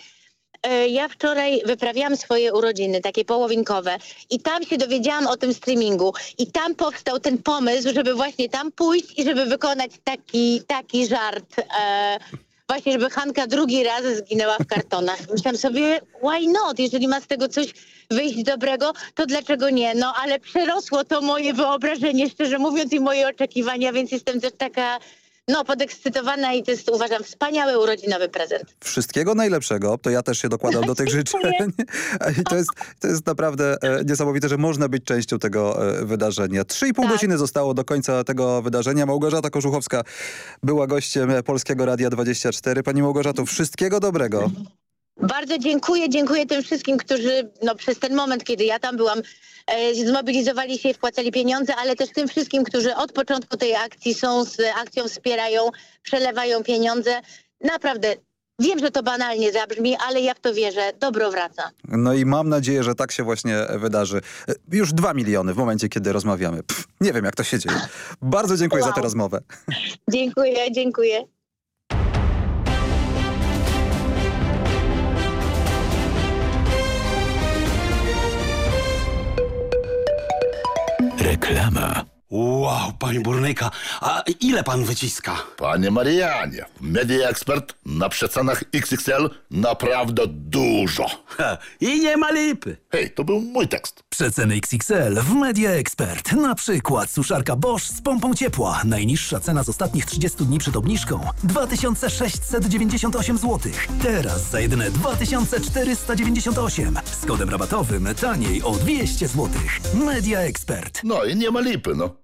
ja wczoraj wyprawiałam swoje urodziny, takie połowinkowe i tam się dowiedziałam o tym streamingu i tam powstał ten pomysł, żeby właśnie tam pójść i żeby wykonać taki, taki żart. E, właśnie, żeby Hanka drugi raz zginęła w kartonach. Myślałam sobie, why not? Jeżeli ma z tego coś wyjść dobrego, to dlaczego nie? No ale przerosło to moje wyobrażenie, szczerze mówiąc, i moje oczekiwania, więc jestem też taka no, podekscytowana i to jest uważam wspaniały urodzinowy prezent. Wszystkiego najlepszego, to ja też się dokładam do tych życzeń. I to jest, to jest naprawdę e, niesamowite, że można być częścią tego e, wydarzenia. Trzy i pół tak. godziny zostało do końca tego wydarzenia. Małgorzata Kożuchowska była gościem Polskiego Radia 24. Pani Małgorzato, wszystkiego dobrego. Bardzo dziękuję, dziękuję tym wszystkim, którzy no, przez ten moment, kiedy ja tam byłam, e, zmobilizowali się i wpłacali pieniądze, ale też tym wszystkim, którzy od początku tej akcji są z akcją, wspierają, przelewają pieniądze. Naprawdę Wiem, że to banalnie zabrzmi, ale ja w to wierzę. Dobro wraca. No i mam nadzieję, że tak się właśnie wydarzy. E, już dwa miliony w momencie, kiedy rozmawiamy. Pff, nie wiem, jak to się dzieje. Bardzo dziękuję wow. za tę rozmowę. Dziękuję, dziękuję. Reklama. Wow, panie burnyka, a ile pan wyciska? Panie Marianie, Media Expert na przecenach XXL naprawdę dużo. Ha, I nie ma lipy. Hej, to był mój tekst. Przeceny XXL w Media Expert. Na przykład suszarka Bosch z pompą ciepła. Najniższa cena z ostatnich 30 dni przed obniżką 2698 zł. Teraz za jedyne 2498. Z kodem rabatowym taniej o 200 zł. Media Expert. No i nie ma lipy, no.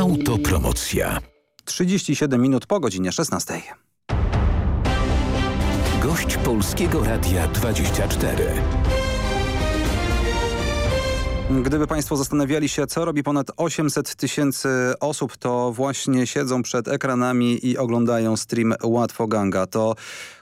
Autopromocja. 37 minut po godzinie 16. Gość Polskiego Radia 24. Gdyby Państwo zastanawiali się, co robi ponad 800 tysięcy osób, to właśnie siedzą przed ekranami i oglądają stream Łatwo Ganga. To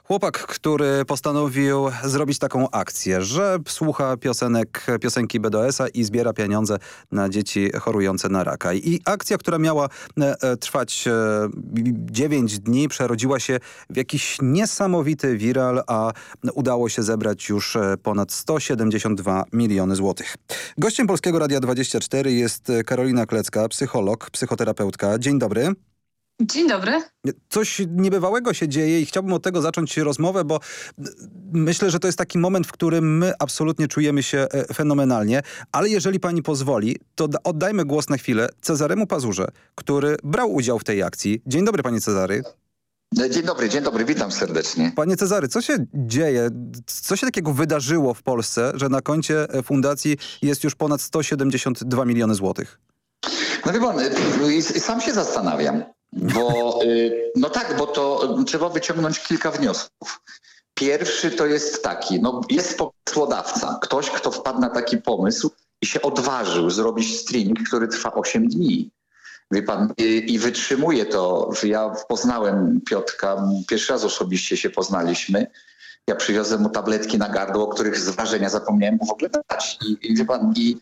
Chłopak, który postanowił zrobić taką akcję, że słucha piosenek, piosenki BDS-a i zbiera pieniądze na dzieci chorujące na raka. I akcja, która miała e, e, trwać 9 e, dni, przerodziła się w jakiś niesamowity wiral, a udało się zebrać już ponad 172 miliony złotych. Gościem Polskiego Radia 24 jest Karolina Klecka, psycholog, psychoterapeutka. Dzień dobry. Dzień dobry. Coś niebywałego się dzieje i chciałbym od tego zacząć rozmowę, bo myślę, że to jest taki moment, w którym my absolutnie czujemy się e, fenomenalnie, ale jeżeli pani pozwoli, to oddajmy głos na chwilę Cezaremu Pazurze, który brał udział w tej akcji. Dzień dobry panie Cezary. Dzień dobry, dzień dobry, witam serdecznie. Panie Cezary, co się dzieje? Co się takiego wydarzyło w Polsce, że na koncie e, fundacji jest już ponad 172 miliony złotych? No wie pan, sam się zastanawiam. Bo, y, no tak, bo to trzeba wyciągnąć kilka wniosków. Pierwszy to jest taki, no jest pomysłodawca, ktoś, kto wpadł na taki pomysł i się odważył zrobić streaming, który trwa 8 dni. Wie pan, i, i wytrzymuje to. Ja poznałem Piotka, pierwszy raz osobiście się poznaliśmy. Ja przywiozłem mu tabletki na gardło, których z zapomniałem w ogóle dać. I, i wie pan, i,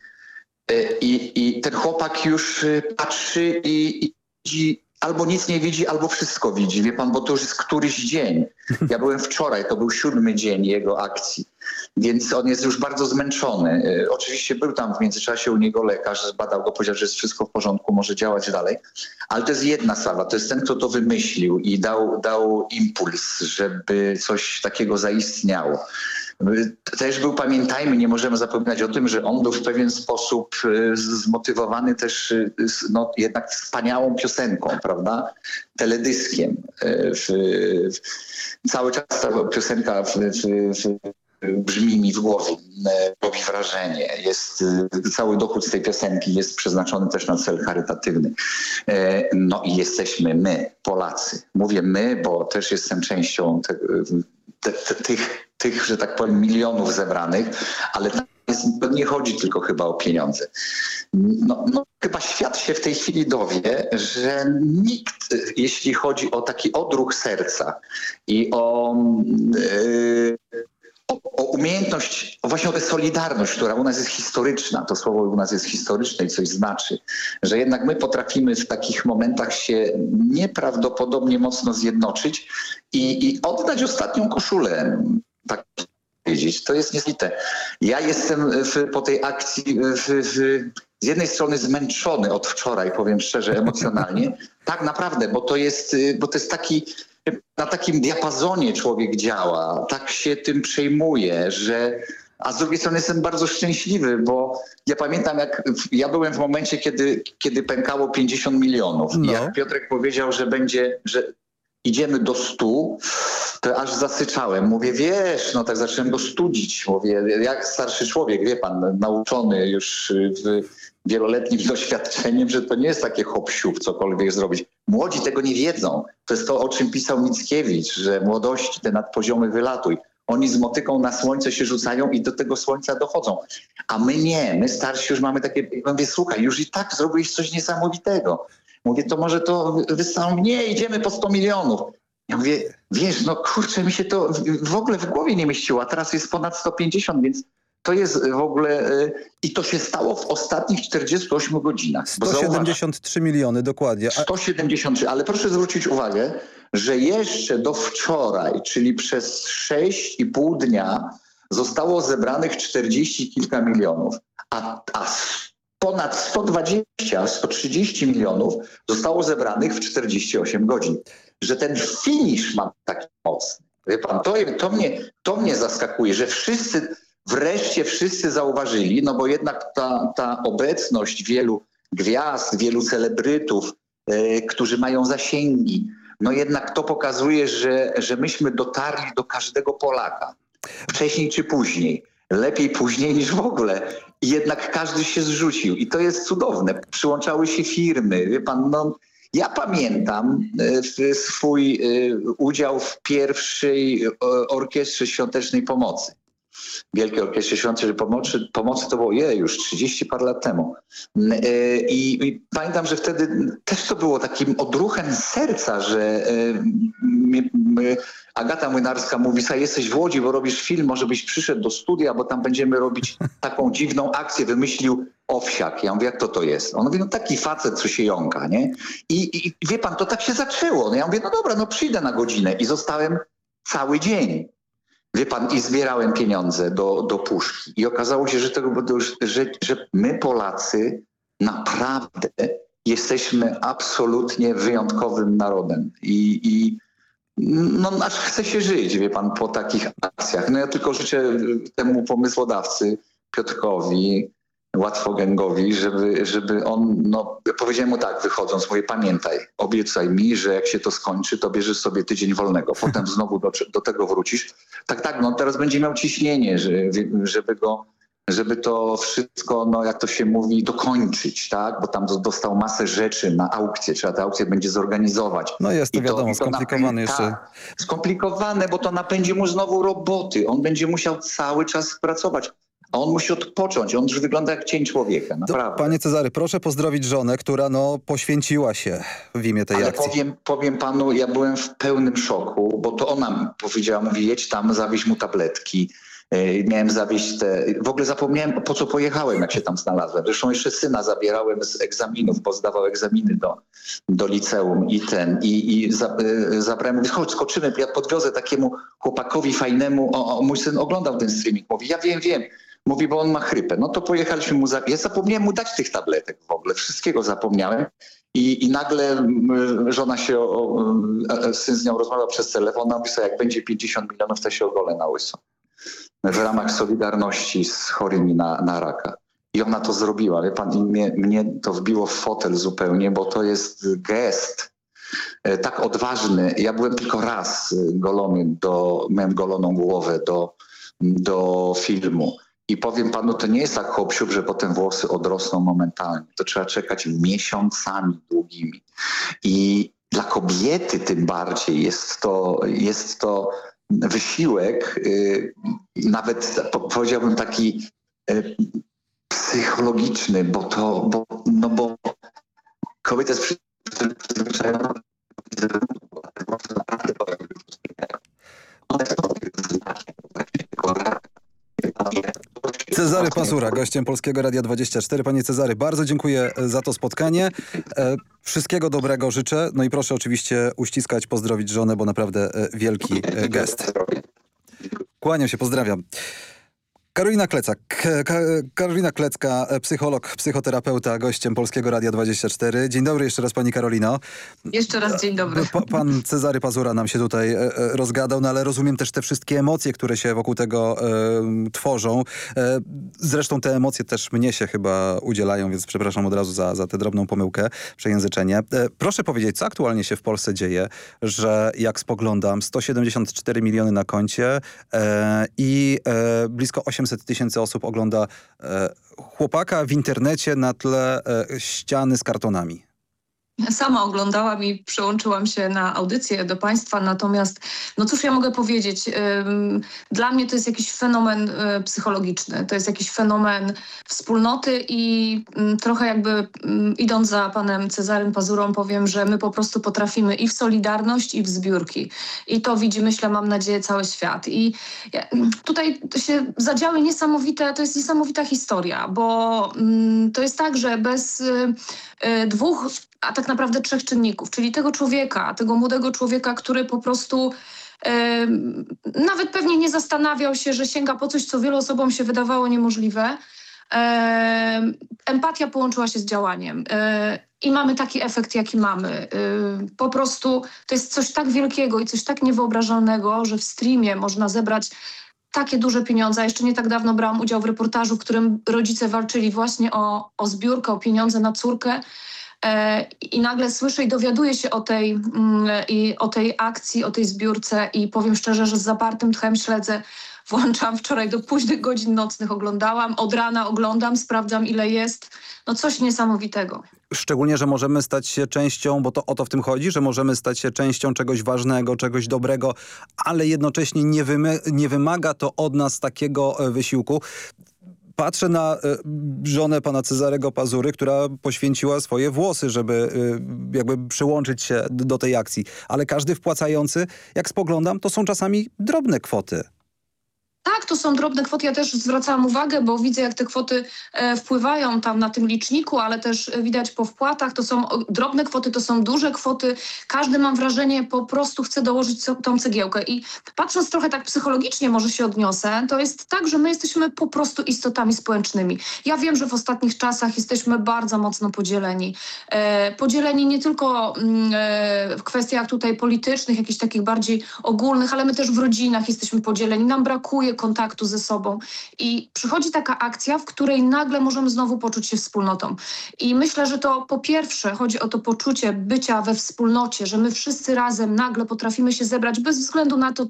y, i, i ten chłopak już y, patrzy i, i albo nic nie widzi, albo wszystko widzi. Wie pan, bo to już jest któryś dzień. Ja byłem wczoraj, to był siódmy dzień jego akcji, więc on jest już bardzo zmęczony. E, oczywiście był tam w międzyczasie u niego lekarz, zbadał go, powiedział, że jest wszystko w porządku, może działać dalej. Ale to jest jedna sprawa, to jest ten, kto to wymyślił i dał, dał impuls, żeby coś takiego zaistniało. Też był, pamiętajmy, nie możemy zapominać o tym, że on był w pewien sposób e, zmotywowany też e, no, jednak wspaniałą piosenką, prawda? Teledyskiem. E, w, w, cały czas ta piosenka w, brzmi mi w głowie, robi wrażenie. Jest, cały dochód z tej piosenki jest przeznaczony też na cel charytatywny. No i jesteśmy my, Polacy. Mówię my, bo też jestem częścią te, te, tych tych, że tak powiem, milionów zebranych, ale jest, nie chodzi tylko chyba o pieniądze. No, no, chyba świat się w tej chwili dowie, że nikt, jeśli chodzi o taki odruch serca i o, yy, o, o, umiejętność, właśnie o tę solidarność, która u nas jest historyczna, to słowo u nas jest historyczne i coś znaczy, że jednak my potrafimy w takich momentach się nieprawdopodobnie mocno zjednoczyć i, i oddać ostatnią koszulę tak powiedzieć. To jest niezwite. Ja jestem w, po tej akcji w, w, z jednej strony zmęczony od wczoraj, powiem szczerze, emocjonalnie. Tak naprawdę, bo to jest, bo to jest taki, na takim diapazonie człowiek działa, tak się tym przejmuje, że a z drugiej strony jestem bardzo szczęśliwy, bo ja pamiętam, jak ja byłem w momencie, kiedy, kiedy pękało 50 milionów. No. Jak Piotrek powiedział, że będzie, że idziemy do stu, to aż zasyczałem. Mówię, wiesz, no tak zacząłem go studzić. Mówię, jak starszy człowiek, wie pan, nauczony już wieloletnim doświadczeniem, że to nie jest takie hop cokolwiek zrobić. Młodzi tego nie wiedzą. To jest to, o czym pisał Mickiewicz, że młodości, te nadpoziomy wylatuj. Oni z motyką na słońce się rzucają i do tego słońca dochodzą. A my nie, my starsi już mamy takie, mówię, słuchaj, już i tak zrobiłeś coś niesamowitego. Mówię, to może to wysłał, nie, idziemy po 100 milionów. Ja mówię, wiesz, no kurczę, mi się to w ogóle w głowie nie mieściło, a teraz jest ponad 150, więc to jest w ogóle... Y, I to się stało w ostatnich 48 godzinach. 173 zauważ, miliony, dokładnie. A... 173, ale proszę zwrócić uwagę, że jeszcze do wczoraj, czyli przez 6,5 dnia zostało zebranych 40 kilka milionów, a, a ponad 120, 130 milionów zostało zebranych w 48 godzin. Że ten finisz ma taki mocny. Wie pan, to, to, mnie, to mnie zaskakuje, że wszyscy, wreszcie wszyscy zauważyli, no bo jednak ta, ta obecność wielu gwiazd, wielu celebrytów, e, którzy mają zasięgi, no jednak to pokazuje, że, że myśmy dotarli do każdego Polaka. Wcześniej czy później. Lepiej później niż w ogóle. Jednak każdy się zrzucił i to jest cudowne. Przyłączały się firmy. Wie pan, no, ja pamiętam e, swój e, udział w pierwszej e, orkiestrze świątecznej pomocy. Wielkiej Orkiestrze Świątecznej Pomocy, Pomocy to było je już 30 parę lat temu. I, I, pamiętam, że wtedy też to było takim odruchem serca, że my, my, Agata Młynarska mówi, że jesteś w Łodzi, bo robisz film, może byś przyszedł do studia, bo tam będziemy robić taką dziwną akcję. Wymyślił owsiak. Ja mówię, jak to to jest? On mówi, no taki facet, co się jąka, nie? I, i wie pan, to tak się zaczęło. No ja mówię, no dobra, no przyjdę na godzinę. I zostałem cały dzień. Wie pan, i zbierałem pieniądze do, do puszki. I okazało się, że, tego, że, że my Polacy naprawdę jesteśmy absolutnie wyjątkowym narodem. I, i no aż chce się żyć, wie pan, po takich akcjach. No ja tylko życzę temu pomysłodawcy Piotrkowi, łatwogęgowi, żeby, żeby on, no powiedziałem mu tak wychodząc, mówię pamiętaj, obiecaj mi, że jak się to skończy, to bierzesz sobie tydzień wolnego, potem znowu do, do tego wrócisz. Tak, tak, no teraz będzie miał ciśnienie, żeby go żeby to wszystko, no jak to się mówi, dokończyć, tak? Bo tam dostał masę rzeczy na aukcję, trzeba tę aukcję będzie zorganizować. No jest to, wiadomo, skomplikowane jeszcze. Tak, skomplikowane, bo to napędzi mu znowu roboty. On będzie musiał cały czas pracować. A on musi odpocząć, on już wygląda jak cień człowieka, naprawdę. Panie Cezary, proszę pozdrowić żonę, która no poświęciła się w imię tej Ale akcji. Powiem, powiem panu, ja byłem w pełnym szoku, bo to ona powiedziała, mówi jedź tam, zawieź mu tabletki, miałem zawieźć te... W ogóle zapomniałem po co pojechałem, jak się tam znalazłem. Zresztą jeszcze syna zabierałem z egzaminów, bo zdawał egzaminy do, do liceum i ten. I, i za, e, zabrałem, mówię, chodź, skoczymy, ja podwiozę takiemu chłopakowi fajnemu. O, o, mój syn oglądał ten streaming. Mówi, ja wiem, wiem. Mówi, bo on ma chrypę. No to pojechaliśmy mu, za... ja zapomniałem mu dać tych tabletek w ogóle, wszystkiego zapomniałem. I, I nagle żona się, o, syn z nią rozmawiał przez telefon, mówi sobie, jak będzie 50 milionów, to się ogolę na łyso w ramach Solidarności z chorymi na, na raka. I ona to zrobiła. ale pan, mnie, mnie to wbiło w fotel zupełnie, bo to jest gest e, tak odważny. Ja byłem tylko raz golony, do, miałem goloną głowę do, do filmu. I powiem panu, to nie jest tak hop że potem włosy odrosną momentalnie. To trzeba czekać miesiącami długimi. I dla kobiety tym bardziej jest to, jest to wysiłek, y, nawet powiedziałbym taki y, psychologiczny, bo to, bo, no bo kobieta jest przyzwyczajona Cezary Pasura, gościem Polskiego Radia 24. Panie Cezary, bardzo dziękuję e, za to spotkanie. E, wszystkiego dobrego życzę. No i proszę oczywiście uściskać, pozdrowić żonę, bo naprawdę e, wielki gest. Kłaniam się, pozdrawiam. Karolina Klecak, Karolina Klecka, psycholog, psychoterapeuta, gościem Polskiego Radia 24. Dzień dobry jeszcze raz pani Karolino. Jeszcze raz dzień dobry. Pa, pan Cezary Pazura nam się tutaj e, e, rozgadał, no ale rozumiem też te wszystkie emocje, które się wokół tego e, tworzą. E, zresztą te emocje też mnie się chyba udzielają, więc przepraszam od razu za, za tę drobną pomyłkę, przejęzyczenie. E, proszę powiedzieć, co aktualnie się w Polsce dzieje, że jak spoglądam, 174 miliony na koncie e, i blisko 8 800 tysięcy osób ogląda e, chłopaka w internecie na tle e, ściany z kartonami. Sama oglądałam i przyłączyłam się na audycję do Państwa, natomiast no cóż ja mogę powiedzieć, dla mnie to jest jakiś fenomen y, psychologiczny, to jest jakiś fenomen wspólnoty i trochę jakby idąc za panem Cezarym Pazurą powiem, że my po prostu potrafimy i w solidarność i w zbiórki. I to widzi myślę, mam nadzieję cały świat. I tutaj się zadziały niesamowite, to jest niesamowita historia, bo to jest tak, że bez y, dwóch a tak naprawdę trzech czynników, czyli tego człowieka, tego młodego człowieka, który po prostu e, nawet pewnie nie zastanawiał się, że sięga po coś, co wielu osobom się wydawało niemożliwe. E, empatia połączyła się z działaniem e, i mamy taki efekt, jaki mamy. E, po prostu to jest coś tak wielkiego i coś tak niewyobrażalnego, że w streamie można zebrać takie duże pieniądze. Jeszcze nie tak dawno brałam udział w reportażu, w którym rodzice walczyli właśnie o, o zbiórkę, o pieniądze na córkę. E, i nagle słyszę i dowiaduję się o tej, mm, i o tej akcji, o tej zbiórce i powiem szczerze, że z zapartym tchem śledzę. Włączam wczoraj do późnych godzin nocnych, oglądałam, od rana oglądam, sprawdzam ile jest. No coś niesamowitego. Szczególnie, że możemy stać się częścią, bo to o to w tym chodzi, że możemy stać się częścią czegoś ważnego, czegoś dobrego, ale jednocześnie nie, nie wymaga to od nas takiego e, wysiłku patrzę na e, żonę pana Cezarego Pazury, która poświęciła swoje włosy, żeby e, jakby przyłączyć się do tej akcji. Ale każdy wpłacający, jak spoglądam, to są czasami drobne kwoty. Tak, to są drobne kwoty. Ja też zwracałam uwagę, bo widzę, jak te kwoty e, wpływają tam na tym liczniku, ale też widać po wpłatach. To są drobne kwoty, to są duże kwoty. Każdy, mam wrażenie, po prostu chce dołożyć tą cegiełkę. I patrząc trochę tak psychologicznie, może się odniosę, to jest tak, że my jesteśmy po prostu istotami społecznymi. Ja wiem, że w ostatnich czasach jesteśmy bardzo mocno podzieleni. E, podzieleni nie tylko mm, e, w kwestiach tutaj politycznych, jakichś takich bardziej ogólnych, ale my też w rodzinach jesteśmy podzieleni. Nam brakuje kontaktu ze sobą. I przychodzi taka akcja, w której nagle możemy znowu poczuć się wspólnotą. I myślę, że to po pierwsze chodzi o to poczucie bycia we wspólnocie, że my wszyscy razem nagle potrafimy się zebrać bez względu na to,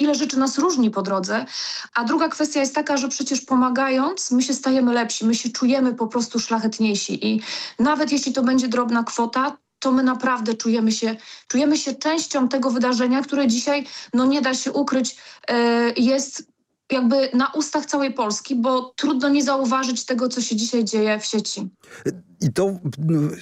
ile rzeczy nas różni po drodze. A druga kwestia jest taka, że przecież pomagając, my się stajemy lepsi, my się czujemy po prostu szlachetniejsi. I nawet jeśli to będzie drobna kwota, to my naprawdę czujemy się, czujemy się częścią tego wydarzenia, które dzisiaj, no nie da się ukryć, yy, jest jakby na ustach całej Polski, bo trudno nie zauważyć tego, co się dzisiaj dzieje w sieci. I to,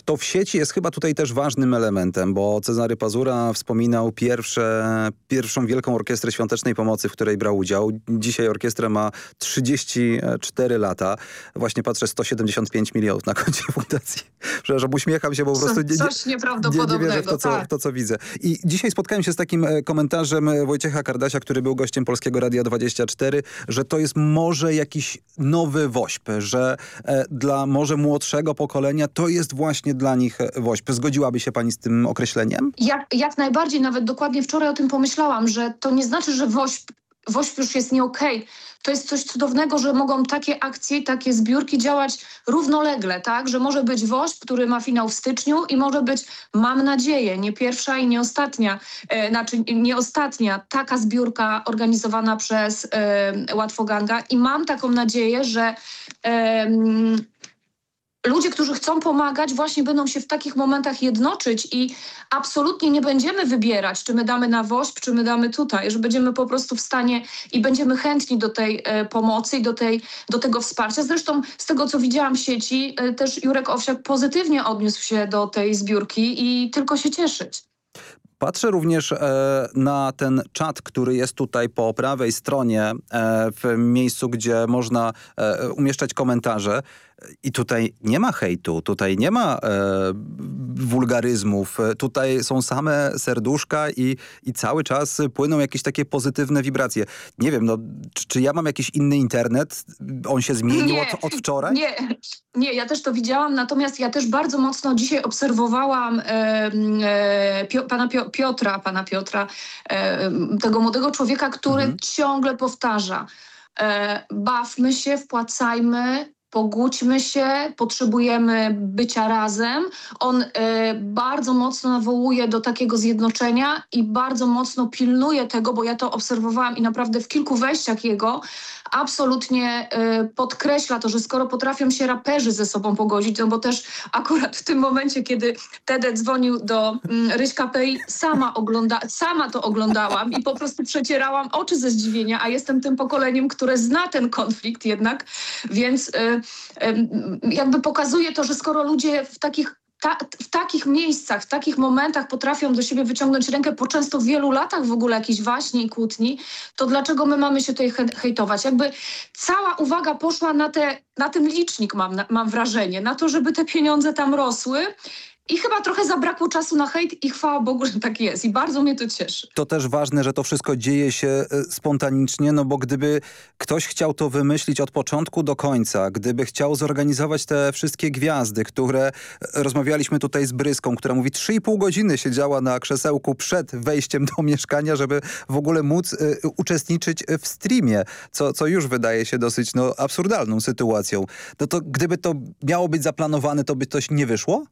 to w sieci jest chyba tutaj też ważnym elementem, bo Cezary Pazura wspominał pierwsze, pierwszą Wielką Orkiestrę Świątecznej Pomocy, w której brał udział. Dzisiaj orkiestra ma 34 lata. Właśnie patrzę, 175 milionów na koncie fundacji. Przepraszam, uśmiecham się, bo po prostu nie, Coś nieprawdopodobnego, nie, nie wierzę w to, co, tak. to, co widzę. I dzisiaj spotkałem się z takim e, komentarzem e, Wojciecha Kardasia, który był gościem Polskiego Radia 24, że to jest może jakiś nowy WOŚP, że e, dla może młodszego pokolenia to jest właśnie dla nich e, WOŚP. Zgodziłaby się pani z tym określeniem? Jak, jak najbardziej, nawet dokładnie wczoraj o tym pomyślałam, że to nie znaczy, że WOŚP, WOŚP już jest nie okej, okay to jest coś cudownego, że mogą takie akcje, takie zbiórki działać równolegle, tak? Że może być WOŚP, który ma finał w styczniu i może być, mam nadzieję, nie pierwsza i nie ostatnia, e, znaczy nie ostatnia taka zbiórka organizowana przez e, Łatwoganga i mam taką nadzieję, że e, ludzie, którzy chcą pomagać, właśnie będą się w takich momentach jednoczyć i absolutnie nie będziemy wybierać, czy my damy na WOŚP, czy my damy tutaj, że będziemy po prostu w stanie i będziemy chętni do tej e, pomocy i do, tej, do tego wsparcia. Zresztą z tego, co widziałam w sieci, e, też Jurek Owsiak pozytywnie odniósł się do tej zbiórki i tylko się cieszyć. Patrzę również e, na ten czat, który jest tutaj po prawej stronie, e, w miejscu, gdzie można e, umieszczać komentarze. I tutaj nie ma hejtu, tutaj nie ma e, wulgaryzmów, tutaj są same serduszka i, i cały czas płyną jakieś takie pozytywne wibracje. Nie wiem, no, czy, czy ja mam jakiś inny internet? On się zmienił nie, od, od, wczoraj? Nie, nie, ja też to widziałam, natomiast ja też bardzo mocno dzisiaj obserwowałam e, e, Pio, pana Pio, Piotra, pana Piotra, tego młodego człowieka, który mhm. ciągle powtarza e, bawmy się, wpłacajmy, pogódźmy się, potrzebujemy bycia razem. On y, bardzo mocno nawołuje do takiego zjednoczenia i bardzo mocno pilnuje tego, bo ja to obserwowałam i naprawdę w kilku wejściach jego absolutnie y, podkreśla to, że skoro potrafią się raperzy ze sobą pogodzić, no bo też akurat w tym momencie, kiedy Tede dzwonił do mm, Ryśka Pei, sama, ogląda, sama to oglądałam i po prostu przecierałam oczy ze zdziwienia, a jestem tym pokoleniem, które zna ten konflikt jednak, więc y, y, jakby pokazuje to, że skoro ludzie w takich ta, w takich miejscach, w takich momentach potrafią do siebie wyciągnąć rękę po często wielu latach w ogóle jakiejś waśni i kłótni, to dlaczego my mamy się tutaj hejtować? Jakby cała uwaga poszła na, te, na ten licznik, mam, mam wrażenie, na to, żeby te pieniądze tam rosły i chyba trochę zabrakło czasu na hejt i chwała Bogu, że tak jest. I bardzo mnie to cieszy. To też ważne, że to wszystko dzieje się e, spontanicznie, no bo gdyby ktoś chciał to wymyślić od początku do końca, gdyby chciał zorganizować te wszystkie gwiazdy, które e, rozmawialiśmy tutaj z Bryską, która mówi 3,5 godziny siedziała na krzesełku przed wejściem do mieszkania, żeby w ogóle móc y, uczestniczyć w streamie, co, co już wydaje się dosyć no, absurdalną sytuacją. No to gdyby to miało być zaplanowane, to by coś nie wyszło?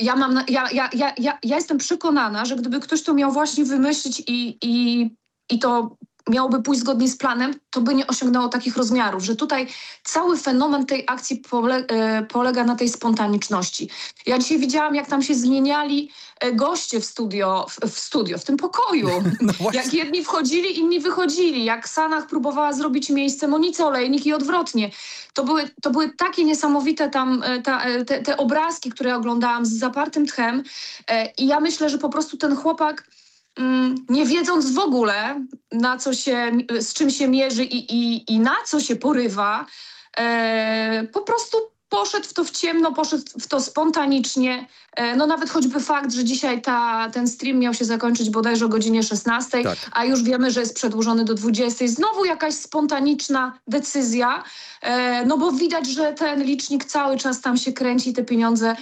Ja, mam, ja, ja, ja, ja, ja jestem przekonana, że gdyby ktoś to miał właśnie wymyślić i, i, i to miałoby pójść zgodnie z planem, to by nie osiągnęło takich rozmiarów, że tutaj cały fenomen tej akcji pole, e, polega na tej spontaniczności. Ja dzisiaj widziałam, jak tam się zmieniali e, goście w studio, w, w studio, w tym pokoju. No jak jedni wchodzili, inni wychodzili. Jak Sanach próbowała zrobić miejsce Monice Olejnik i odwrotnie. To były, to były takie niesamowite tam e, ta, te, te obrazki, które oglądałam z zapartym tchem. I ja myślę, że po prostu ten chłopak nie wiedząc w ogóle, na co się, z czym się mierzy i, i, i na co się porywa, e, po prostu poszedł w to w ciemno, poszedł w to spontanicznie. E, no nawet choćby fakt, że dzisiaj ta, ten stream miał się zakończyć bodajże o godzinie 16, tak. a już wiemy, że jest przedłużony do 20. Znowu jakaś spontaniczna decyzja, e, no bo widać, że ten licznik cały czas tam się kręci, te pieniądze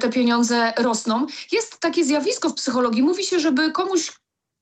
te pieniądze rosną. Jest takie zjawisko w psychologii. Mówi się, żeby komuś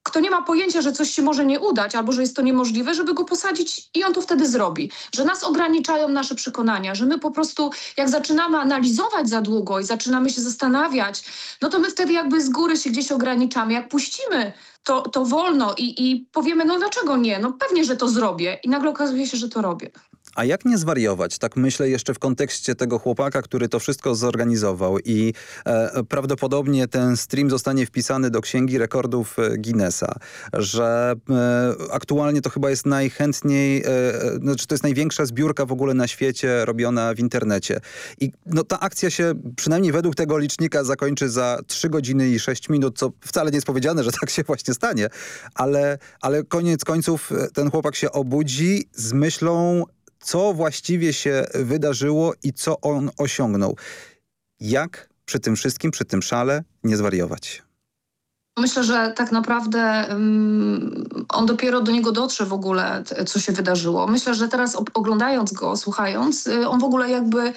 kto nie ma pojęcia, że coś się może nie udać albo że jest to niemożliwe, żeby go posadzić i on to wtedy zrobi. Że nas ograniczają nasze przekonania, że my po prostu jak zaczynamy analizować za długo i zaczynamy się zastanawiać, no to my wtedy jakby z góry się gdzieś ograniczamy. Jak puścimy to, to wolno i, i powiemy, no dlaczego nie? No pewnie, że to zrobię i nagle okazuje się, że to robię. A jak nie zwariować? Tak myślę jeszcze w kontekście tego chłopaka, który to wszystko zorganizował i e, prawdopodobnie ten stream zostanie wpisany do Księgi Rekordów e, Guinnessa, że e, aktualnie to chyba jest najchętniej, e, e, znaczy to jest największa zbiórka w ogóle na świecie robiona w internecie. I no, ta akcja się przynajmniej według tego licznika zakończy za 3 godziny i 6 minut, co wcale nie jest powiedziane, że tak się właśnie stanie, ale, ale koniec końców e, ten chłopak się obudzi z myślą co właściwie się wydarzyło i co on osiągnął. Jak przy tym wszystkim, przy tym szale nie zwariować? Myślę, że tak naprawdę um, on dopiero do niego dotrze w ogóle, co się wydarzyło. Myślę, że teraz oglądając go, słuchając, y, on w ogóle jakby,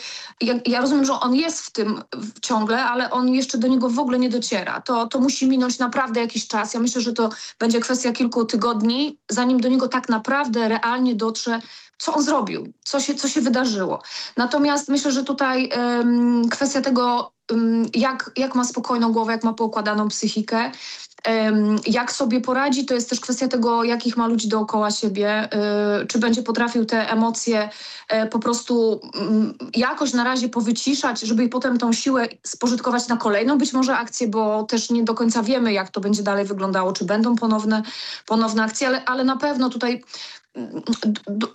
ja, rozumiem, że on jest w tym ciągle, ale on jeszcze do niego w ogóle nie dociera. To, to musi minąć naprawdę jakiś czas. Ja myślę, że to będzie kwestia kilku tygodni, zanim do niego tak naprawdę realnie dotrze, co on zrobił, co się, co się wydarzyło. Natomiast myślę, że tutaj um, kwestia tego, um, jak, jak ma spokojną głowę, jak ma poukładaną psychikę, um, jak sobie poradzi, to jest też kwestia tego, jakich ma ludzi dookoła siebie, y, czy będzie potrafił te emocje y, po prostu mm, jakoś na razie powyciszać, żeby potem tą siłę spożytkować na kolejną być może akcję, bo też nie do końca wiemy, jak to będzie dalej wyglądało, czy będą ponowne, ponowne akcje, ale, ale na pewno tutaj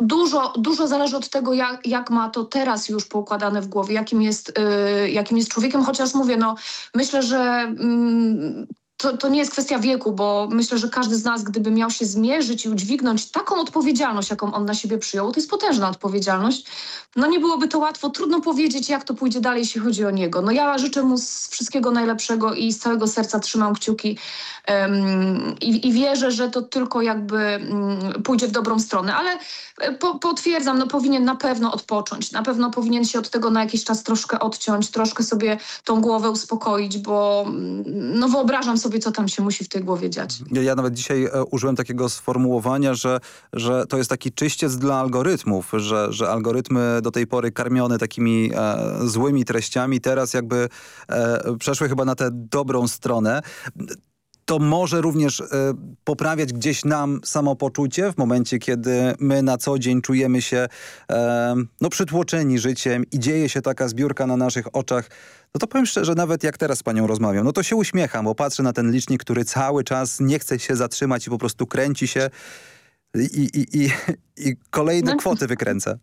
dużo, dużo zależy od tego, jak, jak ma to teraz już poukładane w głowie, jakim jest, yy, jakim jest człowiekiem, chociaż mówię, no myślę, że yy, to, to nie jest kwestia wieku, bo myślę, że każdy z nas, gdyby miał się zmierzyć i udźwignąć taką odpowiedzialność, jaką on na siebie przyjął, to jest potężna odpowiedzialność, no nie byłoby to łatwo. Trudno powiedzieć, jak to pójdzie dalej, jeśli chodzi o niego. No ja życzę mu wszystkiego najlepszego i z całego serca trzymam kciuki um, i, i, wierzę, że to tylko jakby um, pójdzie w dobrą stronę. Ale e, po, potwierdzam, no powinien na pewno odpocząć. Na pewno powinien się od tego na jakiś czas troszkę odciąć, troszkę sobie tą głowę uspokoić, bo mm, no wyobrażam sobie, co tam się musi w tej głowie dziać. Ja, ja nawet dzisiaj e, użyłem takiego sformułowania, że, że to jest taki czyściec dla algorytmów, że, że algorytmy do tej pory karmione takimi e, złymi treściami, teraz jakby e, przeszły chyba na tę dobrą stronę to może również e, poprawiać gdzieś nam samopoczucie w momencie, kiedy my na co dzień czujemy się e, no, przytłoczeni życiem i dzieje się taka zbiórka na naszych oczach. No to powiem szczerze, nawet jak teraz z panią rozmawiam, no to się uśmiecham, bo patrzę na ten licznik, który cały czas nie chce się zatrzymać i po prostu kręci się i, i, i, i kolejne no. kwoty wykręca.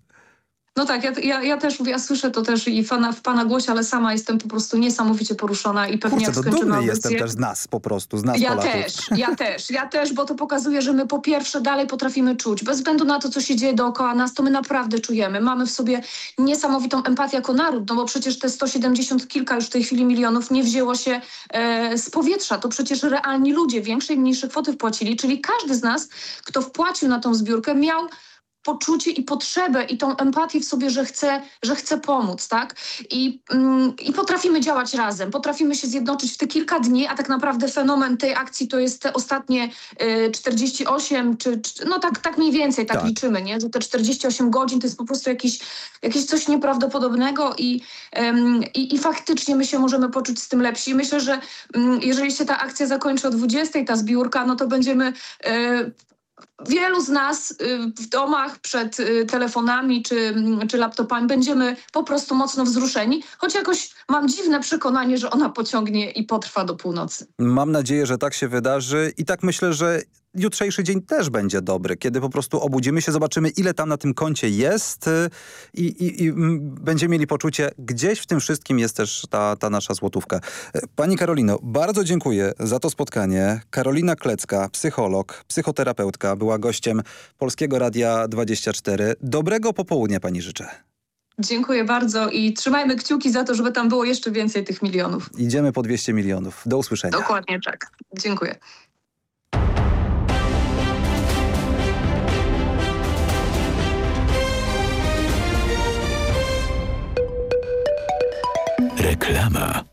No tak, ja, ja, ja też ja słyszę to też i fana, w pana głosie, ale sama jestem po prostu niesamowicie poruszona i pewnie Kurczę, jak skończymy dumny audycję... jestem też z nas po prostu, z nas Ja Polaków. też, ja też, ja też, bo to pokazuje, że my po pierwsze dalej potrafimy czuć, bez względu na to, co się dzieje dookoła nas, to my naprawdę czujemy. Mamy w sobie niesamowitą empatię jako naród, no bo przecież te 170 kilka już w tej chwili milionów nie wzięło się e, z powietrza. To przecież realni ludzie większe i mniejsze kwoty wpłacili, czyli każdy z nas, kto wpłacił na tą zbiórkę, miał poczucie i potrzebę i tą empatię w sobie, że chce, że chce pomóc, tak? I, mm, I potrafimy działać razem, potrafimy się zjednoczyć w te kilka dni, a tak naprawdę fenomen tej akcji to jest te ostatnie y, 48, czy, czy, no tak, tak mniej więcej tak, tak, liczymy, nie? Że te 48 godzin to jest po prostu jakiś, jakieś coś nieprawdopodobnego i, ym, i, i faktycznie my się możemy poczuć z tym lepsi. Myślę, że ym, jeżeli się ta akcja zakończy o 20, ta zbiórka, no to będziemy y, wielu z nas y, w domach przed y, telefonami czy, mm, czy laptopami będziemy po prostu mocno wzruszeni, choć jakoś mam dziwne przekonanie, że ona pociągnie i potrwa do północy. Mam nadzieję, że tak się wydarzy i tak myślę, że jutrzejszy dzień też będzie dobry, kiedy po prostu obudzimy się, zobaczymy ile tam na tym koncie jest y, i, i, i będziemy mieli poczucie, gdzieś w tym wszystkim jest też ta, ta nasza złotówka. Pani Karolino, bardzo dziękuję za to spotkanie. Karolina Klecka, psycholog, psychoterapeutka, była gościem Polskiego Radia 24. Dobrego popołudnia pani życzę. Dziękuję bardzo i trzymajmy kciuki za to, żeby tam było jeszcze więcej tych milionów. Idziemy po 200 milionów. Do usłyszenia. Dokładnie tak. Dziękuję. Reklama.